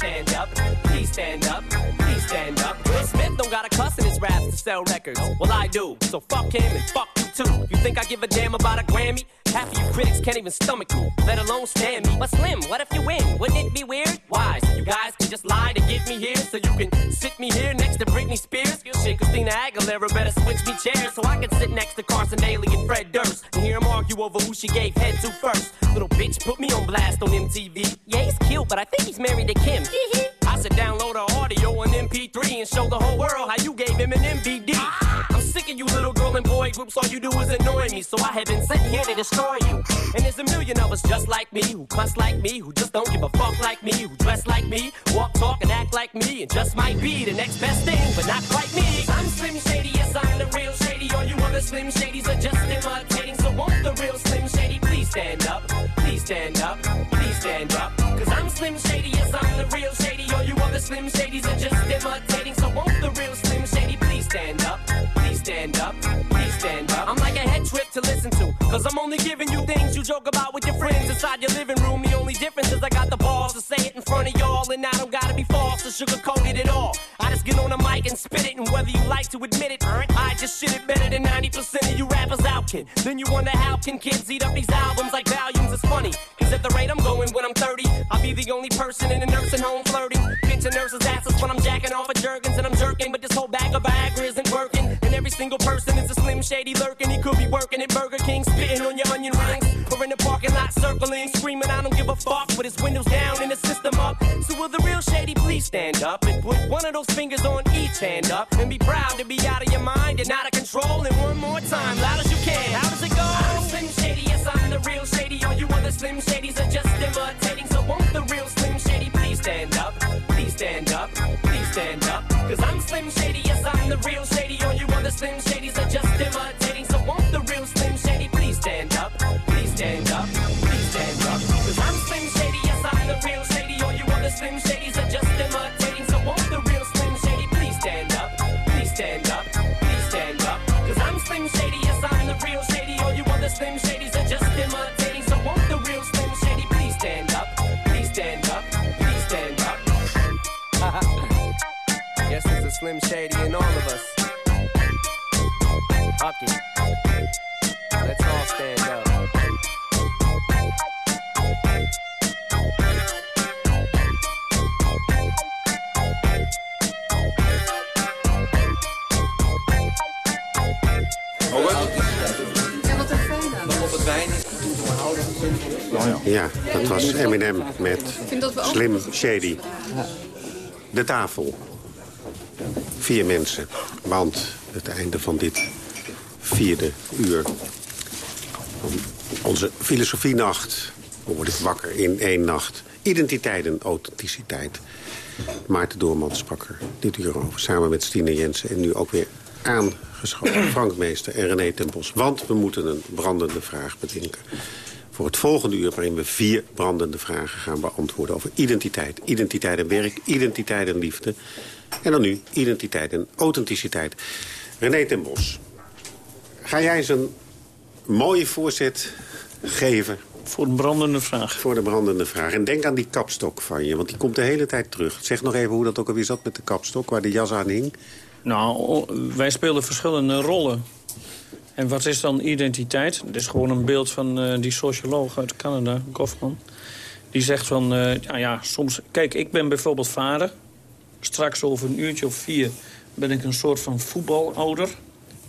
stand up? Please stand up, please stand up. Smith don't got a cuss in his raps to sell records. Well, I do. So fuck him and fuck too. You think I give a damn about a Grammy? Half of you critics can't even stomach me, let alone stand me. But Slim, what if you win? Wouldn't it be weird? Why? So you guys can just lie to get me here, so you can sit me here next to Britney Spears? Shit, Christina Aguilera better switch me chairs so I can sit next to Carson Daly and Fred Durst and hear them argue over who she gave head to first. Little bitch put me on blast on MTV. Yeah, he's cute, but I think he's married to Kim. Said download her audio on MP3 and show the whole world how you gave him an MVD. I'm sick of you little girl and boy groups, all you do is annoy me, so I have been sent here to destroy you. And there's a million of us just like me, who cuss like me, who just don't give a fuck like me, who dress like me, walk, talk, and act like me, and just might be the next best thing, but not quite me. I'm Slim Shady, yes, I'm the real Shady. All you other Slim Shadys are just imitating, so won't the real Slim Shady stand up? Please stand up, please stand up. Cause I'm Slim Shady, yes, I'm the real Shady. All you other Slim Shadys are just imitating, so won't the real Slim Shady please stand up? Please stand up, please stand up. I'm like a head trip to listen to, cause I'm only giving you things you joke about with your friends inside your living room. The only difference is I got the balls to say it in front of y'all, and I don't gotta be false or sugarcoat it at all. I just get on the mic and spit it, and whether you like to admit it, I just shit it better than 90% of you rappers out, kid. Then you wonder how can kids eat up these albums like volumes? It's funny, cause at the rate I'm going when I'm 30, I'll be the only person in a nursing home flirting. Pinching nurses' asses when I'm jacking off of Jergens and I'm jerking, but this whole bag of Viagra isn't working. And every single person is a slim shady lurking. He could be working at Burger King, spitting on your onion rings, or in the parking lot circling, screaming, I don't give a fuck, with his windows down and the system up. So will the real shady please stand up and put one of those fingers on each hand up and be proud to be out of your mind and out of control. And one more time, loud as you can. How does it go? I'm Slim Shady, yes, I'm the real shady. All you other Slim Shadys are just imitating. So won't the real Slim Shady please stand up? Please stand up, please stand up. Cause I'm Slim Shady, yes, I'm the real shady. All you other Slim Shadys are just imitating. So won't the real Slim Shady please stand up? Please stand up, please stand up. Cause I'm Slim Shady, yes, I'm the real shady. All you other Slim Shadys are just imitating. So won't the real Slim Shady please stand up? Please stand up, please stand up. Cause I'm Slim Shady, yes, I'm the real shady. All you other Slim Shadys are just imitating. Slim Shady and all of us. Let's all stand up. Ja, dat was Eminem met Slim Shady. De tafel. Vier mensen. Want het einde van dit vierde uur... Onze filosofienacht. Word ik wakker in één nacht? Identiteit en authenticiteit. Maarten Doorman sprak er dit uur over. Samen met Stine Jensen. En nu ook weer aangeschoven Frank Meester en René Bos. Want we moeten een brandende vraag bedenken. Voor het volgende uur waarin we vier brandende vragen gaan beantwoorden... over identiteit, identiteit en werk, identiteit en liefde. En dan nu identiteit en authenticiteit. René ten Bos, ga jij eens een mooie voorzet geven... Voor de brandende vraag. Voor de brandende vraag. En denk aan die kapstok van je, want die komt de hele tijd terug. Zeg nog even hoe dat ook alweer zat met de kapstok, waar de jas aan hing. Nou, wij spelen verschillende rollen. En wat is dan identiteit? Het is gewoon een beeld van uh, die socioloog uit Canada, Goffman. Die zegt van, ja, ja, soms... Kijk, ik ben bijvoorbeeld vader. Straks over een uurtje of vier ben ik een soort van voetbalouder.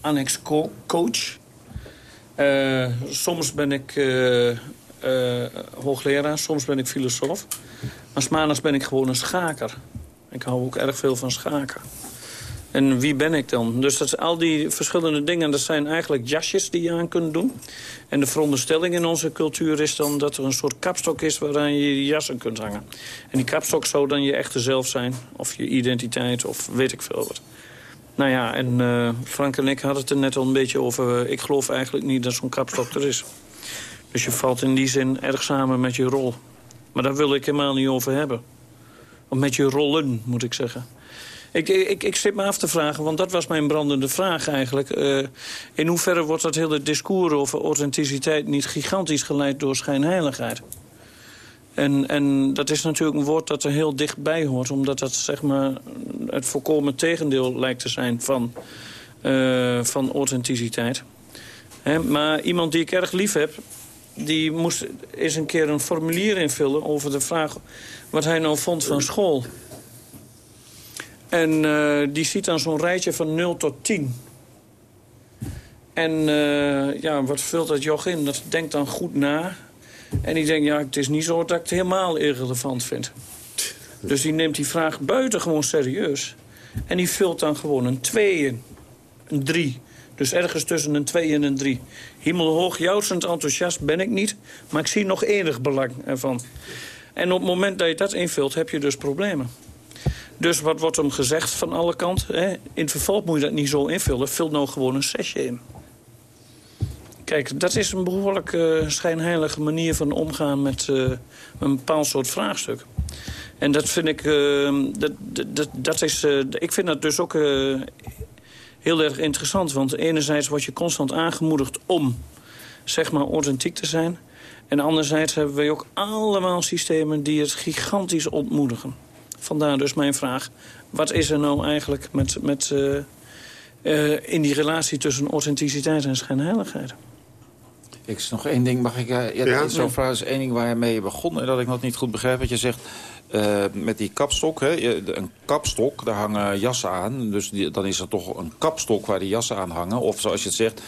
Annex coach. Uh, soms ben ik hoogleraar, soms ben ik filosoof. Maar maandags ben ik gewoon een schaker. Ik hou ook erg veel van schaken. En wie ben ik dan? Dus dat, al die verschillende dingen, dat zijn eigenlijk jasjes die je aan kunt doen. En de veronderstelling in onze cultuur is dan dat er een soort kapstok is... waaraan je je jassen kunt hangen. En die kapstok zou dan je echte zelf zijn. Of je identiteit, of weet ik veel wat. Nou ja, en uh, Frank en ik hadden het er net al een beetje over... Ik geloof eigenlijk niet dat zo'n kapstok er is. Dus je valt in die zin erg samen met je rol. Maar daar wil ik helemaal niet over hebben. Of met je rollen, moet ik zeggen. Ik, ik, ik zit me af te vragen, want dat was mijn brandende vraag eigenlijk. Uh, in hoeverre wordt dat hele discours over authenticiteit niet gigantisch geleid door schijnheiligheid? En, en dat is natuurlijk een woord dat er heel dichtbij hoort... omdat dat zeg maar, het volkomen tegendeel lijkt te zijn van, uh, van authenticiteit. He, maar iemand die ik erg lief heb... die moest eens een keer een formulier invullen over de vraag... wat hij nou vond van school... En uh, die ziet dan zo'n rijtje van 0 tot 10. En uh, ja, wat vult dat joch in? Dat denkt dan goed na. En die denkt, ja, het is niet zo dat ik het helemaal irrelevant vind. Dus die neemt die vraag buitengewoon serieus. En die vult dan gewoon een 2 in. Een 3. Dus ergens tussen een 2 en een 3. Hemelhoog jouwsend enthousiast ben ik niet. Maar ik zie nog enig belang ervan. En op het moment dat je dat invult, heb je dus problemen. Dus wat wordt hem gezegd van alle kanten? Hè? In vervolg moet je dat niet zo invullen. Vul nou gewoon een sessie in. Kijk, dat is een behoorlijk uh, schijnheilige manier van omgaan met uh, een bepaald soort vraagstuk. En dat vind ik, uh, dat, dat, dat is, ik vind dat dus ook heel erg interessant. Want enerzijds word je constant aangemoedigd om, zeg maar, authentiek te zijn. En anderzijds hebben we ook allemaal systemen die het gigantisch ontmoedigen. Vandaar dus mijn vraag. Wat is er nou eigenlijk met, met, uh, uh, in die relatie tussen authenticiteit en schijnheiligheid? Ik is nog één ding, mag ik... Ja, ja? Zo'n vraag is één ding waar je mee begon... en dat ik nog niet goed begrijp wat je zegt... Uh, met die kapstok, hè, een kapstok, daar hangen jassen aan. Dus die, dan is er toch een kapstok waar die jassen aan hangen. Of zoals je het zegt,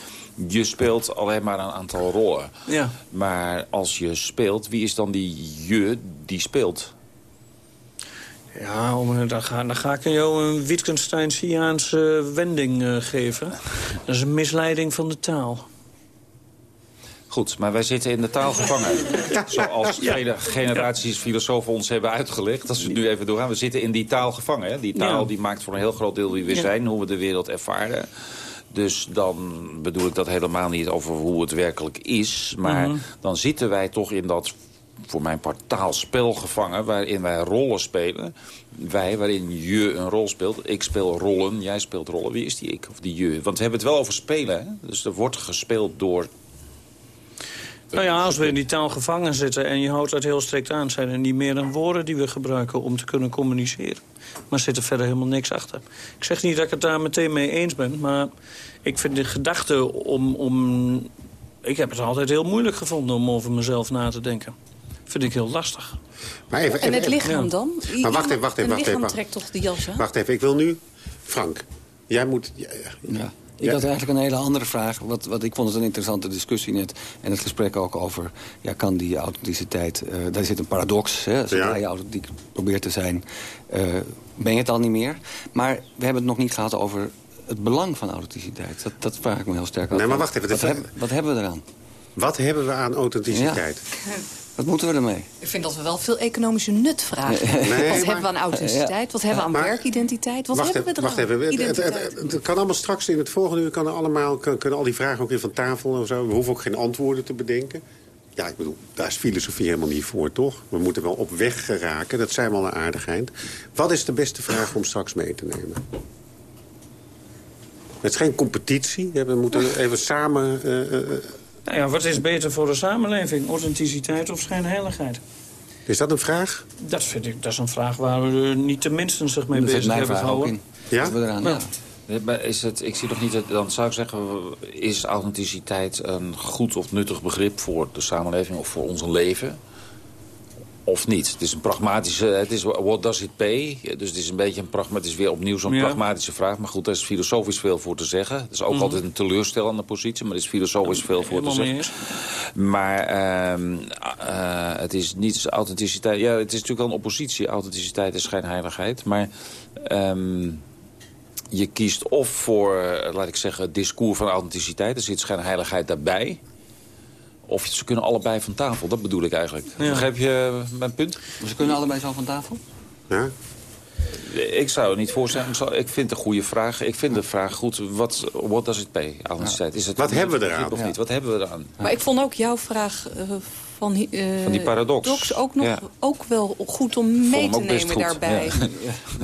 je speelt alleen maar een aantal rollen. Ja. Maar als je speelt, wie is dan die je die speelt? Ja, om, dan, ga, dan ga ik jou een Wittgensteinsiaanse wending uh, geven. Dat is een misleiding van de taal. Goed, maar wij zitten in de taal gevangen. Zoals vele generaties filosofen ons hebben uitgelegd. Als we het nu even doorgaan. We zitten in die taal gevangen. Hè? Die taal die maakt voor een heel groot deel wie we zijn. Hoe we de wereld ervaren. Dus dan bedoel ik dat helemaal niet over hoe het werkelijk is. Maar mm -hmm. dan zitten wij toch in dat voor mijn part taalspel gevangen... waarin wij rollen spelen. Wij, waarin je een rol speelt. Ik speel rollen, jij speelt rollen. Wie is die ik of die je? Want we hebben het wel over spelen. Hè? Dus er wordt gespeeld door... Nou ja, als we in die taal gevangen zitten en je houdt dat heel strikt aan... zijn er niet meer dan woorden die we gebruiken om te kunnen communiceren. Maar zit er verder helemaal niks achter. Ik zeg niet dat ik het daar meteen mee eens ben... maar ik vind de gedachte om... om ik heb het altijd heel moeilijk gevonden om over mezelf na te denken vind ik heel lastig. Maar even, en het lichaam dan? Maar wacht even, wacht even. Wacht lichaam even, trekt toch de jas aan? Wacht even, ik wil nu... Frank, jij moet... Ja, ja. Ik had eigenlijk een hele andere vraag. Wat, wat, ik vond het een interessante discussie net. En het gesprek ook over, ja, kan die authenticiteit... Uh, daar zit een paradox, hè, zodra je authentiek probeert te zijn... Uh, ben je het al niet meer. Maar we hebben het nog niet gehad over het belang van authenticiteit. Dat, dat vraag ik me heel sterk af. Nee, maar wacht even. Wat, heb, wat hebben we eraan? Wat hebben we aan authenticiteit? Ja. Wat moeten we ermee? Ik vind dat we wel veel economische nut vragen. Nee, wat maar, hebben we aan authenticiteit? Wat hebben we aan maar, werkidentiteit? Wat hebben we eraan? Wacht even. Het, het, het, kan allemaal straks in het volgende uur... Kan allemaal, kan, kunnen al die vragen ook weer van tafel of zo. We hoeven ook geen antwoorden te bedenken. Ja, ik bedoel, daar is filosofie helemaal niet voor, toch? We moeten wel op weg geraken. Dat zijn wel een aardigheid. Wat is de beste vraag om straks mee te nemen? Het is geen competitie. We moeten even samen... Uh, uh, nou ja, wat is beter voor de samenleving? Authenticiteit of schijnheiligheid? Is dat een vraag? Dat vind ik, dat is een vraag waar we niet tenminste zich mee bezig hebben gehouden. Ja? We eraan, ja. Is het, ik zie nog niet, dan zou ik zeggen, is authenticiteit een goed of nuttig begrip voor de samenleving of voor ons leven? Of niet. Het is een pragmatische, het is what does it pay? Dus het is een beetje een pragmatisch, weer opnieuw zo'n pragmatische vraag. Maar goed, daar is filosofisch veel voor te zeggen. Het is ook mhm. altijd een teleurstellende positie, maar er is filosofisch veel voor te zeggen. Maar uh, uh, het is niet authenticiteit. Ja, het is natuurlijk wel een oppositie, authenticiteit en schijnheiligheid. Maar um, je kiest of voor, eh, laat ik zeggen, het discours van authenticiteit. Er zit schijnheiligheid daarbij. Of ze kunnen allebei van tafel, dat bedoel ik eigenlijk. Ja. Begrijp je mijn punt? Ze kunnen allebei zo van tafel? Ja. Ik zou het niet voorstellen. Ik vind het een goede vraag. Ik vind de vraag goed. Wat what does it pay? Authenticiteit. Is het wat hebben we eraan? Of niet? Wat hebben we eraan? Maar ik vond ook jouw vraag uh, van, uh, van die paradox. ook, nog, ook wel goed om mee te nemen daarbij.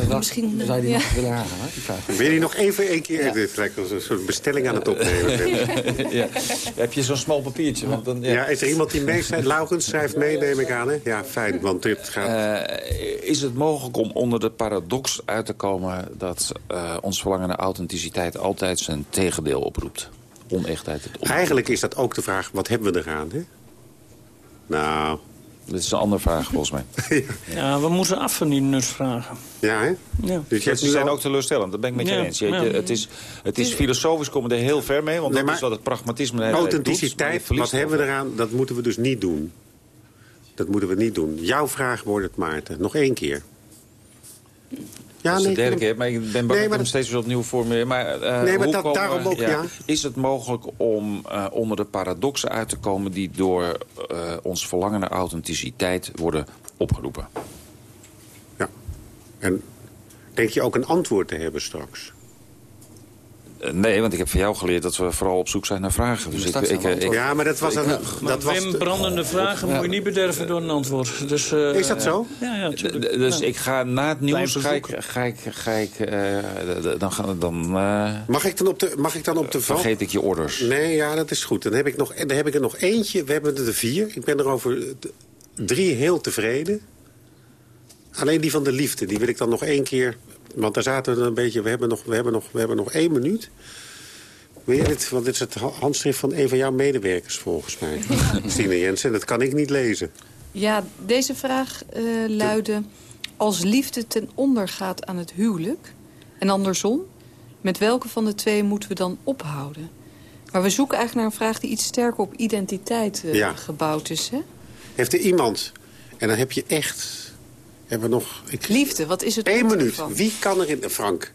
Ja. Misschien zou je die nog willen herhalen? Wil je nog even een keer... Dit lijkt als een soort bestelling aan het opnemen. ja. Heb je zo'n smal papiertje? Want dan, ja. is er iemand die mee schrijft? Laurens schrijft mee, neem ik aan. Hè? Ja, fijn, want dit gaat... Uh, is het mogelijk om onder de paradox uit te komen... dat uh, ons verlangen naar authenticiteit altijd zijn tegendeel oproept? Onechtheid. Eigenlijk is dat ook de vraag, wat hebben we eraan? Hè? Nou... Dat is een andere vraag, volgens mij. ja, we moeten af van die nutsvragen. Ja, hè? Ja. Dus je zijn al... ook teleurstellend, dat ben ik met je ja. eens. Je, ja. het is, het is filosofisch komen we er heel ver mee, want nee, dat is wat het pragmatisme... Authenticiteit, wat hebben we eraan, dat moeten we dus niet doen. Dat moeten we niet doen. Jouw vraag wordt het, Maarten. Nog één keer. Ja, dat is de derde keer, maar ik ben bang nee, dat steeds weer opnieuw formuleren. Maar, uh, nee, maar dat, daarom ook, ja, Is het mogelijk om uh, onder de paradoxen uit te komen... die door uh, ons verlangen naar authenticiteit worden opgeroepen? Ja. En denk je ook een antwoord te hebben straks? Eh, nee, want ik heb van jou geleerd dat we vooral op zoek zijn naar vragen. Dus ik, ik, ik, ja, maar dat was een... dat was Wim, brandende vragen moet je niet bederven door een antwoord. Dus, uh, is dat zo? Ja, ja Dus ik ga na het nieuws... Ga ik, ga ik, ga ik, uh, dan ga, dan, uh, mag, ik dan op de, mag ik dan op de? Vergeet ik je orders. Nee, ja, dat is goed. Dan heb ik, nog, dan heb ik er nog eentje. We hebben er vier. Ik ben er over drie heel tevreden. Alleen die van de liefde, die wil ik dan nog één keer want daar zaten we een beetje... We hebben nog, we hebben nog, we hebben nog één minuut. Weet dit? Want dit is het handschrift van een van jouw medewerkers volgens mij. Stine Jensen, dat kan ik niet lezen. Ja, deze vraag uh, luidde... Als liefde ten onder gaat aan het huwelijk... en andersom, met welke van de twee moeten we dan ophouden? Maar we zoeken eigenlijk naar een vraag die iets sterker op identiteit uh, gebouwd is. Hè? Heeft er iemand, en dan heb je echt hebben nog... Ik... Liefde, wat is het Eén minuut. Wie kan er in... Frank,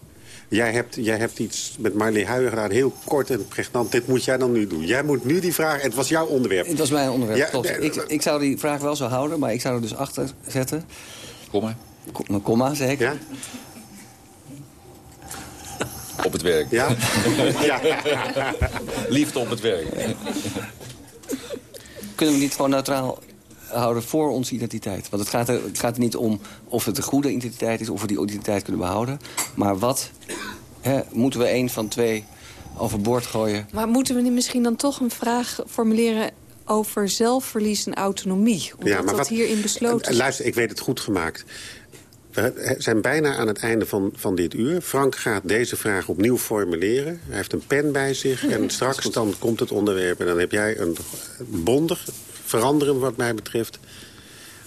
jij hebt, jij hebt iets met Marley Huijen gedaan. Heel kort en pregnant. Dit moet jij dan nu doen. Jij moet nu die vraag... Het was jouw onderwerp. Het was mijn onderwerp, ja, ik, ik zou die vraag wel zo houden, maar ik zou er dus achter zetten. Komma. Een komma, zeg ik. Ja? Op het werk. Ja? ja. Liefde op het werk. Kunnen we niet gewoon neutraal houden voor onze identiteit. Want het gaat, er, het gaat er niet om of het een goede identiteit is... of we die identiteit kunnen behouden. Maar wat hè, moeten we een van twee overboord gooien? Maar moeten we misschien dan toch een vraag formuleren over zelfverlies en autonomie? Omdat ja, maar dat wat, hierin besloten is. Luister, ik weet het goed gemaakt. We zijn bijna aan het einde van, van dit uur. Frank gaat deze vraag opnieuw formuleren. Hij heeft een pen bij zich. En straks dan komt het onderwerp. En dan heb jij een bondig, veranderen wat mij betreft.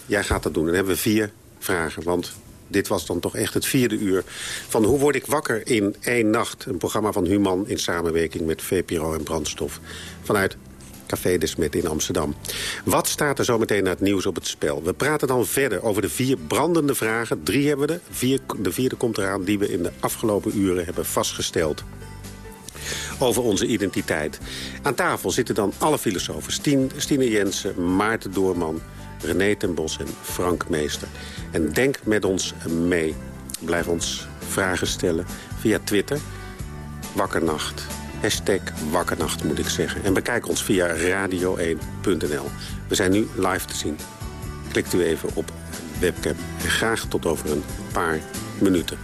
Jij gaat dat doen. Dan hebben we vier vragen. Want dit was dan toch echt het vierde uur van Hoe word ik wakker in één nacht? Een programma van Human in samenwerking met VPRO en Brandstof. Vanuit Café de Smet in Amsterdam. Wat staat er zometeen na het nieuws op het spel? We praten dan verder over de vier brandende vragen. Drie hebben we er. Vier, de vierde komt eraan die we in de afgelopen uren hebben vastgesteld over onze identiteit. Aan tafel zitten dan alle filosofen. Stien, Stine Jensen, Maarten Doorman, René ten Bos en Frank Meester. En denk met ons mee. Blijf ons vragen stellen via Twitter. Wakkernacht. Hashtag Wakkernacht moet ik zeggen. En bekijk ons via radio1.nl. We zijn nu live te zien. Klikt u even op webcam. En graag tot over een paar minuten.